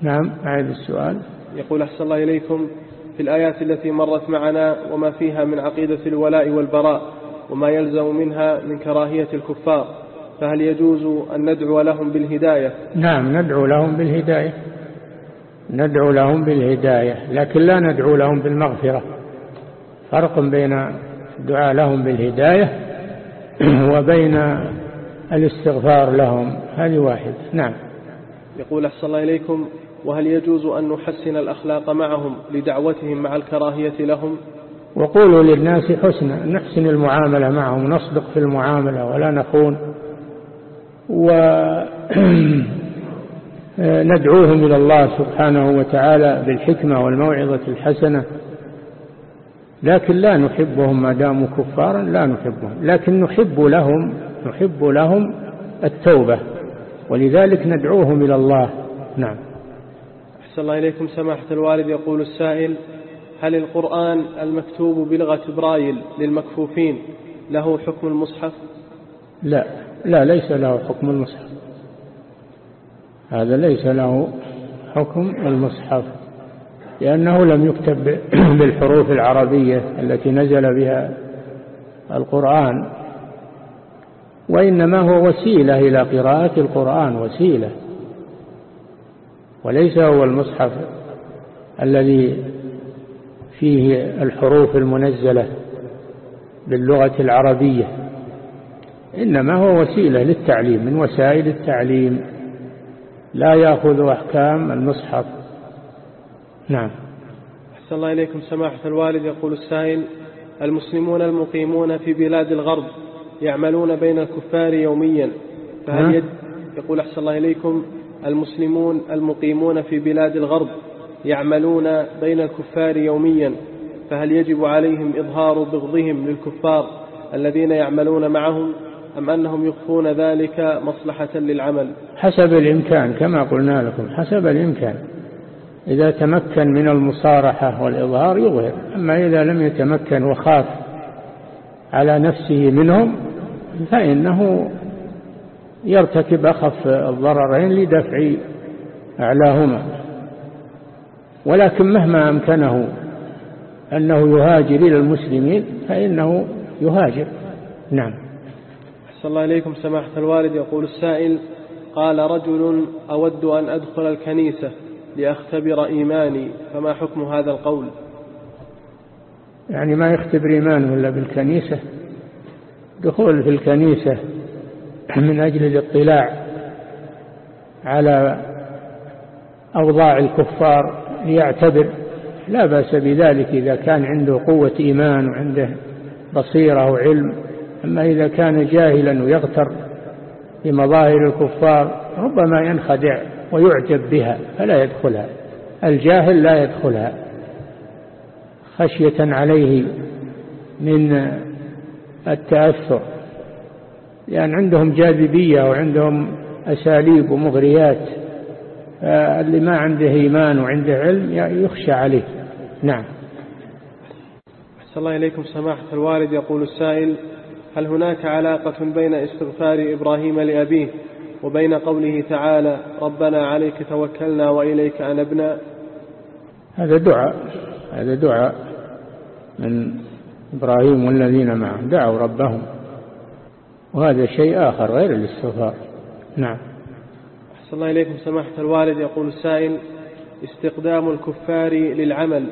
نعم أعيد السؤال. يقول أحسن الله إليكم في الآيات التي مرت معنا وما فيها من عقيدة الولاء والبراء وما يلزم منها من كراهية الكفار فهل يجوز أن ندعو لهم بالهداية؟ نعم ندعو لهم بالهداية. ندعو لهم بالهداية لكن لا ندعو لهم بالمغفرة. فرق بين الدعاء لهم بالهداية وبين الاستغفار لهم. هذه واحد. نعم. يقول أحسن الله إليكم وهل يجوز أن نحسن الأخلاق معهم لدعوتهم مع الكراهية لهم؟ وقولوا للناس حسنا نحسن المعاملة معهم نصدق في المعاملة ولا نخون وندعوهم إلى الله سبحانه وتعالى بالحكمة والموعظة الحسنة. لكن لا نحبهم ما داموا كفارا لا نحبهم. لكن نحب لهم نحب لهم التوبة ولذلك ندعوهم إلى الله. نعم. أحسن الله إليكم سماحة الوالد. يقول السائل هل القرآن المكتوب بلغة برايل للمكفوفين له حكم المصحف؟ لا لا ليس له حكم المصحف. هذا ليس له حكم المصحف لأنه لم يكتب بالحروف العربية التي نزل بها القرآن وإنما هو وسيلة إلى قراءة القرآن وسيلة. وليس هو المصحف الذي فيه الحروف المنزلة باللغة العربية إنما هو وسيلة للتعليم من وسائل التعليم. لا يأخذ أحكام المصحف. نعم. أحسن الله إليكم. سماحة الوالد يقول السائل المسلمون المقيمون في بلاد الغرب يعملون بين الكفار يوميا فهل يد يقول أحسن الله إليكم المسلمون المقيمون في بلاد الغرب يعملون بين الكفار يوميا فهل يجب عليهم إظهار بغضهم للكفار الذين يعملون معهم أم أنهم يخفون ذلك مصلحة للعمل؟ حسب الإمكان كما قلنا لكم حسب الإمكان. إذا تمكن من المصارحة والإظهار يظهر أما إذا لم يتمكن وخاف على نفسه منهم فإنه يرتكب أخف الضررين لدفع أعلاهما. ولكن مهما أمكنه أنه يهاجر إلى المسلمين فإنه يهاجر. نعم. أحسن الله إليكم سماحة الوالد. يقول السائل قال رجل أود أن أدخل الكنيسة لأختبر إيماني فما حكم هذا القول؟ يعني ما يختبر إيمانه إلا بالكنيسة؟ دخول في الكنيسة من أجل الاطلاع على أوضاع الكفار ليعتبر لا بأس بذلك إذا كان عنده قوة إيمان وعنده بصيرة وعلم. أما إذا كان جاهلا ويغتر بمظاهر الكفار ربما ينخدع ويعجب بها فلا يدخلها. الجاهل لا يدخلها. خشية عليه من التأثر. لأن عندهم جاذبية وعندهم أساليب ومغريات اللي ما عنده إيمان وعنده علم يخشى عليه. نعم. أحسن الله إليكم سماحة الوالد. يقول السائل هل هناك علاقة بين استغفار إبراهيم لأبيه وبين قوله تعالى ربنا عليك توكلنا وإليك أنبنا؟ هذا دعاء. هذا دعاء من إبراهيم والذين معه. دعوا ربهم. وهذا شيء آخر غير الاستغفار. نعم. أحسن الله إليكم. سماحة الوالد يقول السائل استقدام الكفار للعمل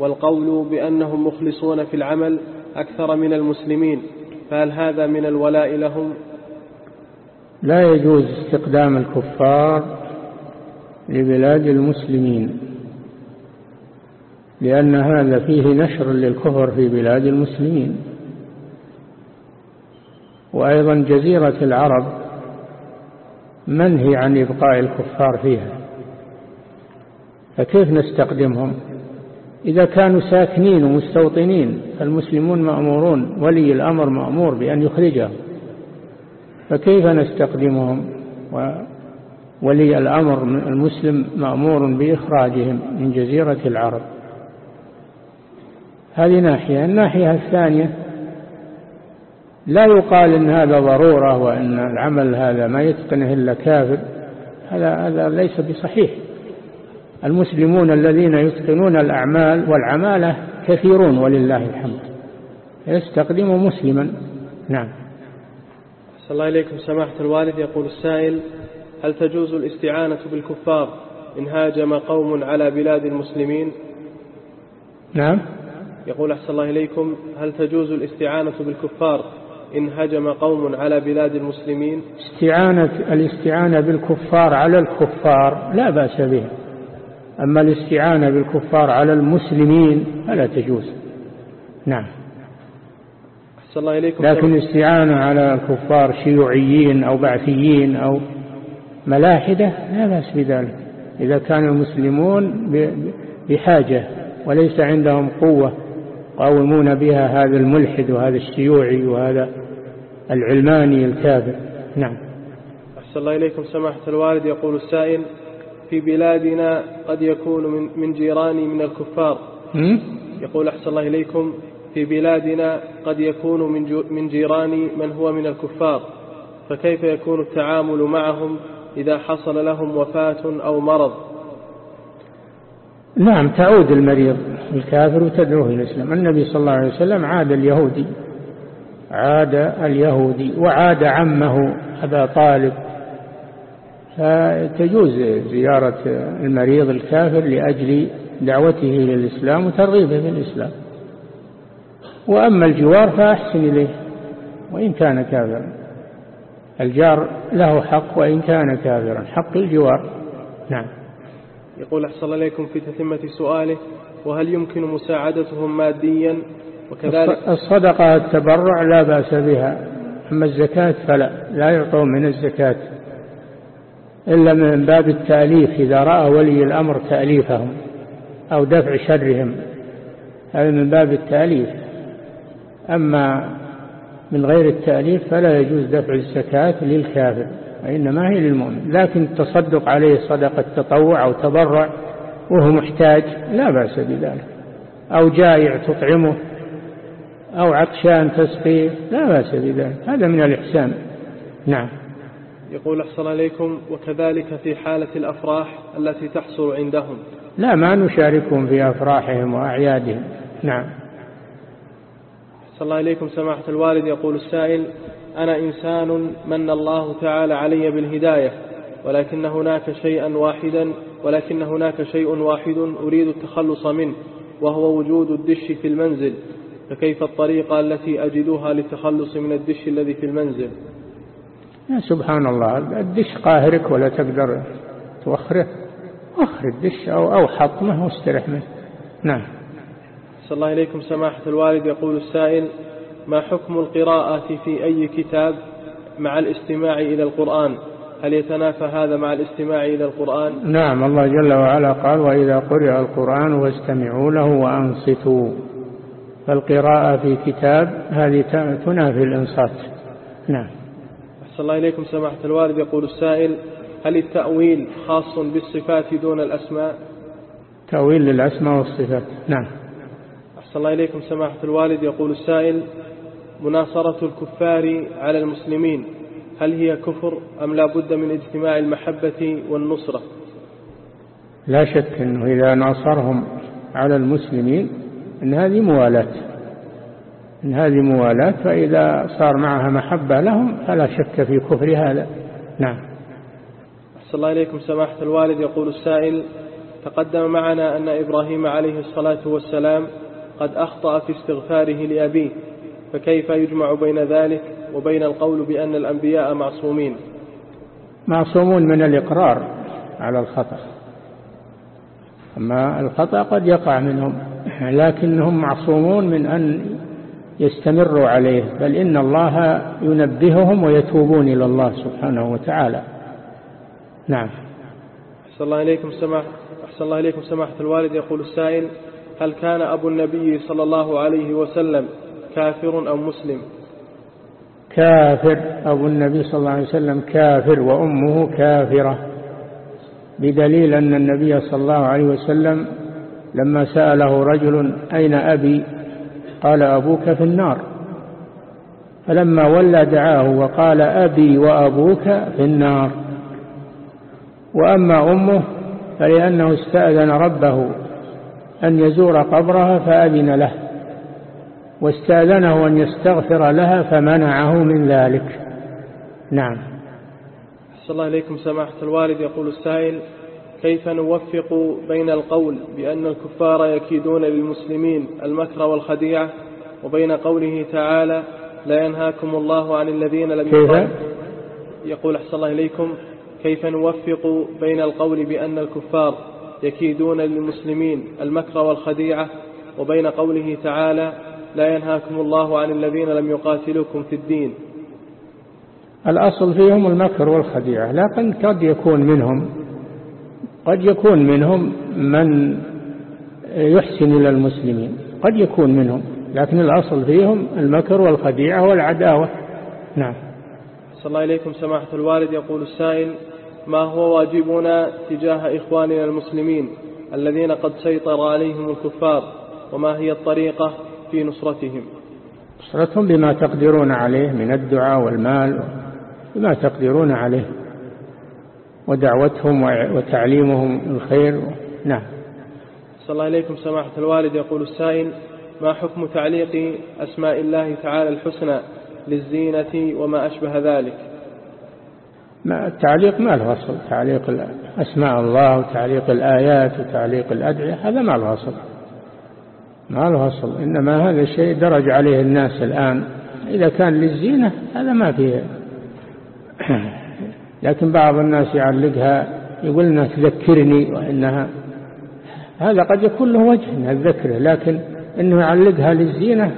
والقول بأنهم مخلصون في العمل أكثر من المسلمين فهل هذا من الولاء لهم؟ لا يجوز استقدام الكفار لبلاد المسلمين لأن هذا فيه نشر للكفر في بلاد المسلمين. وأيضا جزيرة العرب منهي عن إبقاء الكفار فيها. فكيف نستقدمهم؟ إذا كانوا ساكنين ومستوطنين فالمسلمون مأمورون ولي الأمر مأمور بأن يخرجهم. فكيف نستقدمهم؟ وولي الأمر المسلم مأمور بإخراجهم من جزيرة العرب. هذه ناحية. الناحية الثانية لا يقال إن هذا ضرورة وإن العمل هذا ما يتقنه إلا كافر هذا هذا ليس بصحيح. المسلمون الذين يتقنون الأعمال والعمالة كثيرون ولله الحمد. يستقدم مسلما. نعم. صلى الله إليكم سماحة الوالد يقول السائل هل تجوز الاستعانة بالكفار إن هاجم قوم على بلاد المسلمين؟ نعم. يقول أحسن الله إليكم هل تجوز الاستعانة بالكفار إن هجم قوم على بلاد المسلمين؟ استعانة الاستعانة بالكفار على الكفار لا بأس بها. أما الاستعانة بالكفار على المسلمين فلا تجوز. نعم. الله إليكم. لكن الاستعانة على الكفار شيوعيين أو بعثيين أو ملاحدة لا بأس بذلك. إذا كان المسلمون بحاجة وليس عندهم قوة قاومون بها هذا الملحد وهذا الشيوعي وهذا العلماني الكافر نعم. أحسن الله إليكم. سماحة الوالد يقول السائل في بلادنا قد يكون من, من جيراني من الكفار. يقول أحسن الله إليكم في بلادنا قد يكون من, من جيراني من هو من الكفار. فكيف يكون التعامل معهم إذا حصل لهم وفاة أو مرض؟ نعم تعود المريض الكافر وتدعوه الإسلام. النبي صلى الله عليه وسلم عاد اليهودي. عاد اليهودي وعاد عمه أبا طالب. فتجوز زيارة المريض الكافر لأجل دعوته إلى الإسلام وترغيبه في الإسلام. وأما الجوار فأحسن إليه وإن كان كافرا. الجار له حق وإن كان كافرا حق الجوار. نعم. يقول أحصل عليكم في تتمة سؤاله وهل يمكن مساعدتهم ماديا وكذلك الصدقة التبرع لا بأس بها أما الزكاة فلا لا يعطون من الزكاة إلا من باب التأليف إذا رأى ولي الأمر تأليفهم أو دفع شرهم هذا من باب التأليف. أما من غير التأليف فلا يجوز دفع الزكاة للكافر وإنما هي للمؤمن. لكن التصدق عليه صدقة تطوع أو تبرع وهو محتاج لا بأس بذلك. أو جائع تطعمه أو عطشان تسقيه لا بأس بذلك هذا من الإحسان. نعم. يقول أحسن عليكم وكذلك في حالة الأفراح التي تحصل عندهم. لا ما نشاركهم في أفراحهم وأعيادهم. نعم. صلى الله عليكم سماحة الوالد. يقول السائل أنا إنسان من الله تعالى علي بالهداية ولكن هناك شيئا واحدا ولكن هناك شيء واحد أريد التخلص منه وهو وجود الدش في المنزل. فكيف الطريقة التي أجدها للتخلص من الدش الذي في المنزل؟ يا سبحان الله الدش قاهرك ولا تقدر توخره؟ وخر الدش أو, أو حطمه واسترح منه. نعم. صلى الله إليكم سماحة الوالد. يقول السائل ما حكم القراءة في أي كتاب مع الاستماع إلى القرآن؟ هل يتنافى هذا مع الاستماع إلى القرآن؟ نعم الله جل وعلا قال وإذا قرئ القرآن واستمعوا له وأنصتوا. فالقراءة في كتاب هذه تنافي الإنصات. نعم. أحسن الله إليكم سماحة الوالد. يقول السائل هل التأويل خاص بالصفات دون الأسماء؟ تأويل للأسماء والصفات. نعم. أحسن الله إليكم سماحة الوالد. يقول السائل مناصرة الكفار على المسلمين هل هي كفر أم لا بد من اجتماع المحبة والنصرة؟ لا شك أنه إذا ناصرهم على المسلمين أن هذه موالاة. إن هذه موالاة فإذا صار معها محبة لهم فلا شك في كفر هذا نعم. أحسن الله إليكم سماحة الوالد. يقول السائل تقدم معنا أن إبراهيم عليه الصلاة والسلام قد أخطأ في استغفاره لأبيه فكيف يجمع بين ذلك وبين القول بأن الأنبياء معصومين؟ معصومون من الإقرار على الخطأ. أما الخطأ قد يقع منهم لكنهم معصومون من أن يستمروا عليه بل إن الله ينبههم ويتوبون إلى الله سبحانه وتعالى. نعم. أحسن الله إليكم سماحة أحسن الله إليكم سماحة الوالد. يقول السائل هل كان أبو النبي صلى الله عليه وسلم كافر أو مسلم؟ كافر. أبو النبي صلى الله عليه وسلم كافر وأمه كافرة. بدليل أن النبي صلى الله عليه وسلم لما سأله رجل أين أبي؟ قال أبوك في النار. فلما ولى دعاه وقال أبي وأبوك في النار. وأما أمه فلأنه استأذن ربه أن يزور قبرها فأذن له واستأذنه أن يستغفر لها فمنعه من ذلك. نعم. صلى الله عليكم سماحة الوالد. يقول السائل كيف نوفق بين القول بأن الكفار يكيدون للمسلمين المكر والخديعة وبين قوله تعالى لا ينهاكم الله عن الذين لم كيف؟ يقول أحسن الله إليكم. كيف نوفق بين القول بأن الكفار يكيدون للمسلمين المكر والخديعة وبين قوله تعالى لا ينهاكم الله عن الذين لم يقاتلوكم في الدين؟ الأصل فيهم المكر والخديعة لكن قد يكون منهم قد يكون منهم من يحسن إلى المسلمين قد يكون منهم لكن الأصل فيهم المكر والخديعة والعداوة. نعم. صلى الله إليكم سماحة الوالد. يقول السائل ما هو واجبنا تجاه إخواننا المسلمين الذين قد سيطر عليهم الكفار وما هي الطريقة في نصرتهم؟ نصرتهم بما تقدرون عليه من الدعاء والمال بما تقدرون عليه. ودعوتهم وتعليمهم الخير. نعم. صلى الله إليكم سماحة الوالد. يقول السائل ما حكم تعليق أسماء الله تعالى الحسنى للزينة وما أشبه ذلك؟ ما التعليق ما له أصل. تعليق أسماء الله وتعليق الآيات وتعليق الأدعية هذا ما له أصل. ما له أصل. إنما هذا الشيء درج عليه الناس الآن. إذا كان للزينة هذا ما فيه لكن بعض الناس يعلقها يقول إنها تذكرني وإنها هذا قد يكون له وجه إنها تذكره لكن إنه يعلقها للزينة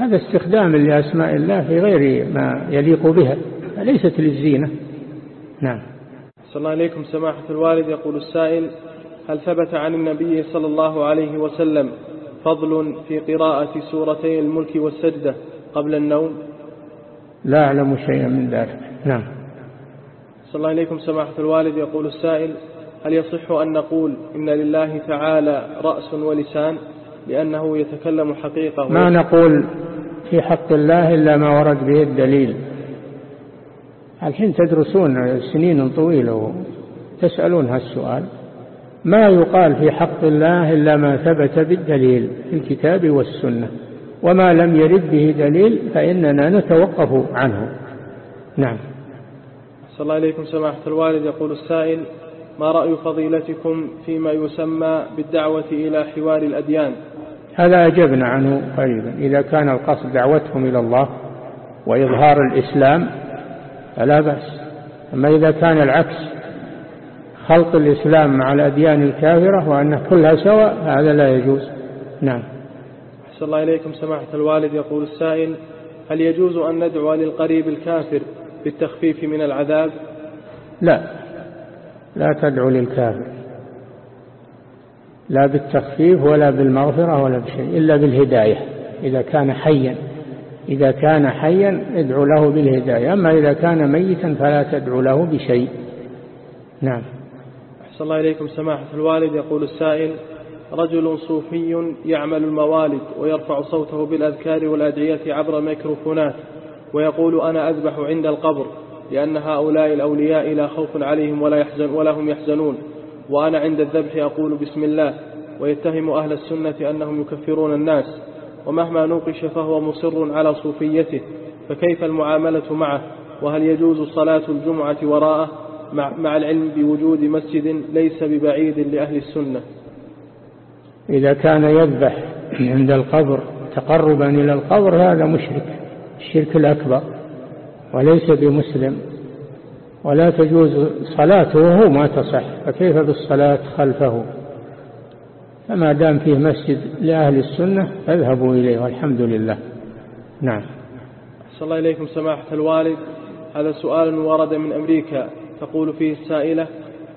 هذا استخدام لأسماء الله في غير ما يليق بها ليست للزينة. نعم. صلى الله عليكم سماحة الوالد. يقول السائل هل ثبت عن النبي صلى الله عليه وسلم فضل في قراءة سورتي الملك والسجدة قبل النوم؟ لا أعلم شيئا من ذلك. نعم. صلى الله عليكم سماحة الوالد. يقول السائل هل يصح أن نقول إن لله تعالى رأس ولسان لأنه يتكلم حقيقة؟ ما نقول في حق الله إلا ما ورد به الدليل. الحين تدرسون سنين طويلة وتسألون هالسؤال. ما يقال في حق الله إلا ما ثبت بالدليل في الكتاب والسنة. وما لم يرد به دليل فإننا نتوقف عنه. نعم. صلى الله عليكم سماحة الوالد. يقول السائل ما رأي فضيلتكم فيما يسمى بالدعوة إلى حوار الأديان؟ هذا أجبنا عنه قريبا. إذا كان القصد دعوتهم إلى الله وإظهار الإسلام فلا بأس. أما إذا كان العكس خلط الإسلام مع الأديان الكافرة وأنها كلها سواء هذا لا يجوز. نعم. صلى الله إليكم سماحة الوالد. يقول السائل هل يجوز أن ندعو للقريب الكافر بالتخفيف من العذاب؟ لا. لا تدعو للكافر. لا بالتخفيف ولا بالمغفرة ولا بشيء إلا بالهداية. إذا كان حيا إذا كان حيا ادعو له بالهداية. أما إذا كان ميتا فلا تدعو له بشيء. نعم. أحسن الله إليكم. سماحة الوالد يقول السائل رجل صوفي يعمل الموالد ويرفع صوته بالأذكار والأدعية عبر ميكروفونات. ويقول أنا أذبح عند القبر لأن هؤلاء الأولياء لا خوف عليهم ولا, يحزن ولا هم يحزنون. وأنا عند الذبح أقول بسم الله ويتهم أهل السنة أنهم يكفرون الناس. ومهما نوقش فهو مصر على صوفيته فكيف المعاملة معه؟ وهل يجوز صلاة الجمعة وراءه؟ مع, العلم بوجود مسجد ليس ببعيد لأهل السنة. إذا كان يذبح عند القبر تقربا إلى القبر هذا مشرك. الشرك الأكبر وليس بمسلم ولا تجوز صلاته وهو ما تصح فكيف بالصلاة خلفه؟ فما دام فيه مسجد لأهل السنة فاذهبوا إليه والحمد لله. نعم. صلى الله إليكم سماحة الوالد. هذا سؤال ورد من أمريكا. تقول فيه السائلة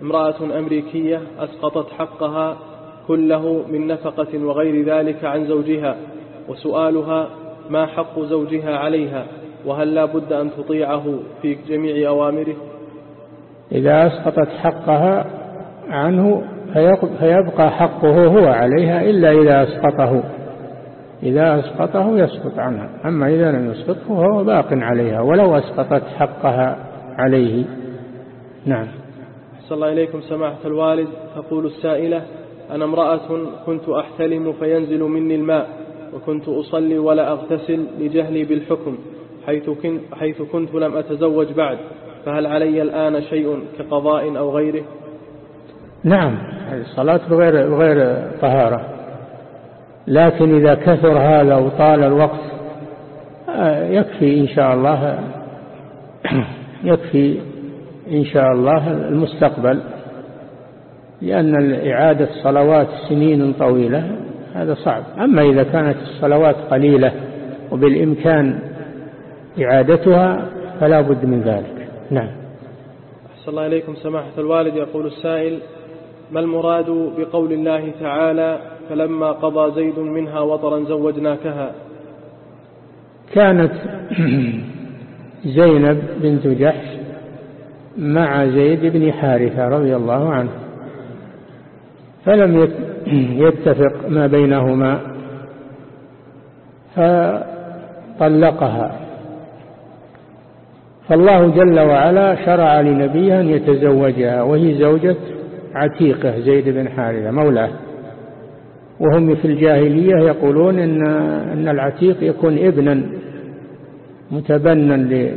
امرأة أمريكية أسقطت حقها كله من نفقة وغير ذلك عن زوجها وسؤالها ما حق زوجها عليها وهل لا بد أن تطيعه في جميع أوامره؟ إذا أسقطت حقها عنه فيبقى حقه هو عليها إلا إذا أسقطه. إذا أسقطه يسقط عنها أما إذا لم يسقطه فهو باق عليها ولو أسقطت حقها عليه. نعم. صلى الله إليكم سماحة الوالد. تقول السائلة أنا امرأة كنت أحتلم فينزل مني الماء. وكنت أصلي ولا أغتسل لجهلي بالحكم حيث حيث كنت لم أتزوج بعد فهل علي الآن شيء كقضاء أو غيره؟ نعم الصلاة بغير, بغير طهارة. لكن إذا كثر هذا وطال الوقت آه، يكفي إن شاء الله يكفي إن شاء الله المستقبل لأن إعادة صلوات سنين طويلة هذا صعب. أما إذا كانت الصلوات قليلة وبالإمكان إعادتها فلا بد من ذلك. نعم. أحسن الله إليكم. سماحة الوالد يقول السائل ما المراد بقول الله تعالى فلما قضى زيد منها وطرا زوجناكها؟ كانت زينب بنت جحش مع زيد بن حارثة رضي الله عنه. فلم يتفق ما بينهما فطلقها. فالله جل وعلا شرع لنبيه أن يتزوجها وهي زوجة عتيقة زيد بن حارثة مولاه. وهم في الجاهلية يقولون إن, إن العتيق يكون ابنا متبنا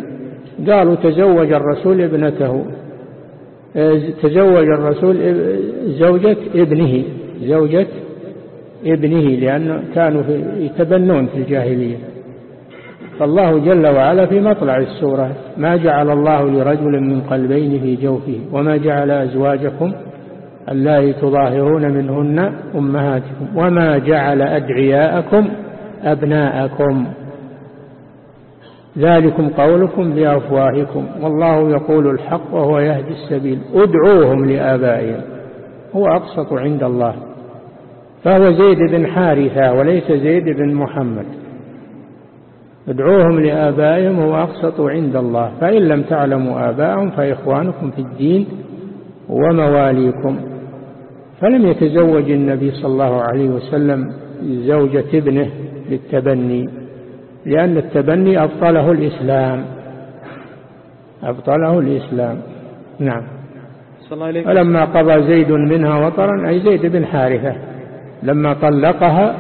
قالوا تزوج الرسول ابنته. تزوج الرسول زوجة ابنه زوجة ابنه لأن كانوا يتبنون في الجاهلية. فالله جل وعلا في مطلع السورة ما جعل الله لرجل من قلبين في جوفه وما جعل أزواجكم اللائي تظاهرون منهن أمهاتكم وما جعل أدعياءكم أبناءكم. ذلكم قولكم بأفواهكم والله يقول الحق وهو يهدي السبيل. ادعوهم لآبائهم هو أقسط عند الله فهو زيد بن حارثة وليس زيد بن محمد. ادعوهم لآبائهم هو أقسط عند الله فإن لم تعلموا آباءهم فإخوانكم في الدين ومواليكم. فلم يتزوج النبي صلى الله عليه وسلم زوجة ابنه للتبني. لأن التبني أبطله الإسلام. أبطله الإسلام. نعم. فلما قضى زيد منها وطرا أي زيد بن حارثة لما طلقها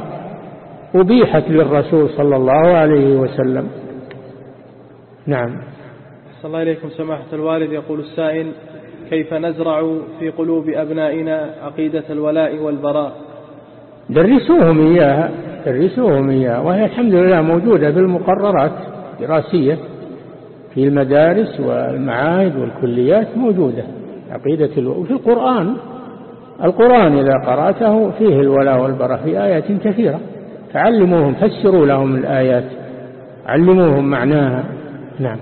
أبيحت للرسول صلى الله عليه وسلم. نعم. صلى الله عليكم سماحة الوالد. يقول السائل كيف نزرع في قلوب أبنائنا عقيدة الولاء والبراء؟ درسوهم إياها. درسوهم إياها وهي الحمد لله موجودة في المقررات دراسية في المدارس والمعاهد والكليات موجودة. عقيدة الولاء وفي القرآن. القرآن إذا قرأته فيه الولاء والبراء في آيات كثيرة. فعلموهم فسروا لهم الآيات. علموهم معناها. نعم.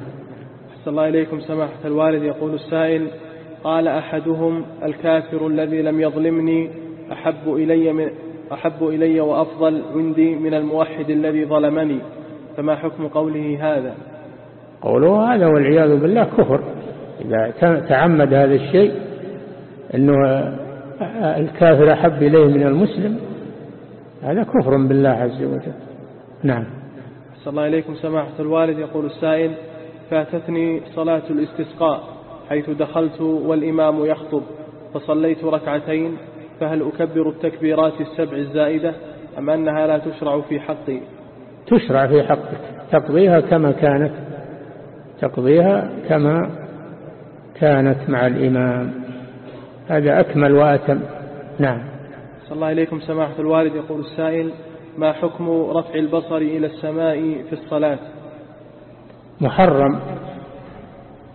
أحسن الله إليكم. سماحة الوالد يقول السائل قال أحدهم الكافر الذي لم يظلمني أحب إلي, من أحب إلي وأفضل عندي من الموحد الذي ظلمني. فما حكم قوله هذا؟ قوله هذا والعياذ بالله كفر. إذا تعمد هذا الشيء أنه الكافر أحب إليه من المسلم هذا كفر بالله عز وجل. نعم. صلى الله إليكم سماحة الوالد. يقول السائل فاتتني صلاة الاستسقاء حيث دخلت والإمام يخطب فصليت ركعتين فهل أكبر التكبيرات السبع الزائدة أم أنها لا تشرع في حقي؟ تشرع في حقك. تقضيها كما كانت. تقضيها كما كانت مع الإمام. هذا أكمل وأتم. نعم. صلى الله إليكم سماحة الوالد. يقول السائل ما حكم رفع البصر إلى السماء في الصلاة؟ محرم.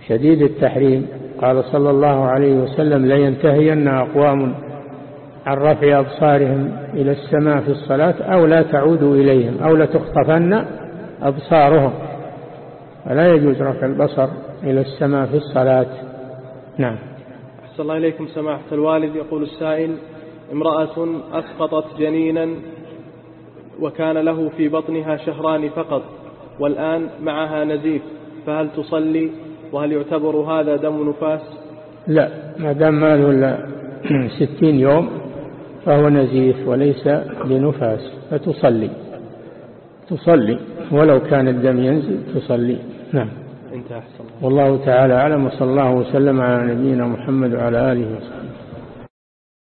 شديد التحريم. قال صلى الله عليه وسلم لا ينتهين أقوام. عن رفع أبصارهم إلى السماء في الصلاة أو لا تعودوا إليهم أو لتخطفن أبصارهم. ولا يجوز رفع البصر إلى السماء في الصلاة. نعم. أحسن الله إليكم سماحة الوالد. يقول السائل امرأة أسقطت جنينا وكان له في بطنها شهران فقط والآن معها نزيف فهل تصلي؟ وهل يعتبر هذا دم نفاس؟ لا ما دام ما له إلا ستين يوم فهو نزيف وليس بنفاس فتصلي. تصلي ولو كان الدم ينزل تصلي. نعم. والله تعالى أعلم وصلى الله وسلم على نبينا محمد وعلى آله وصحبه.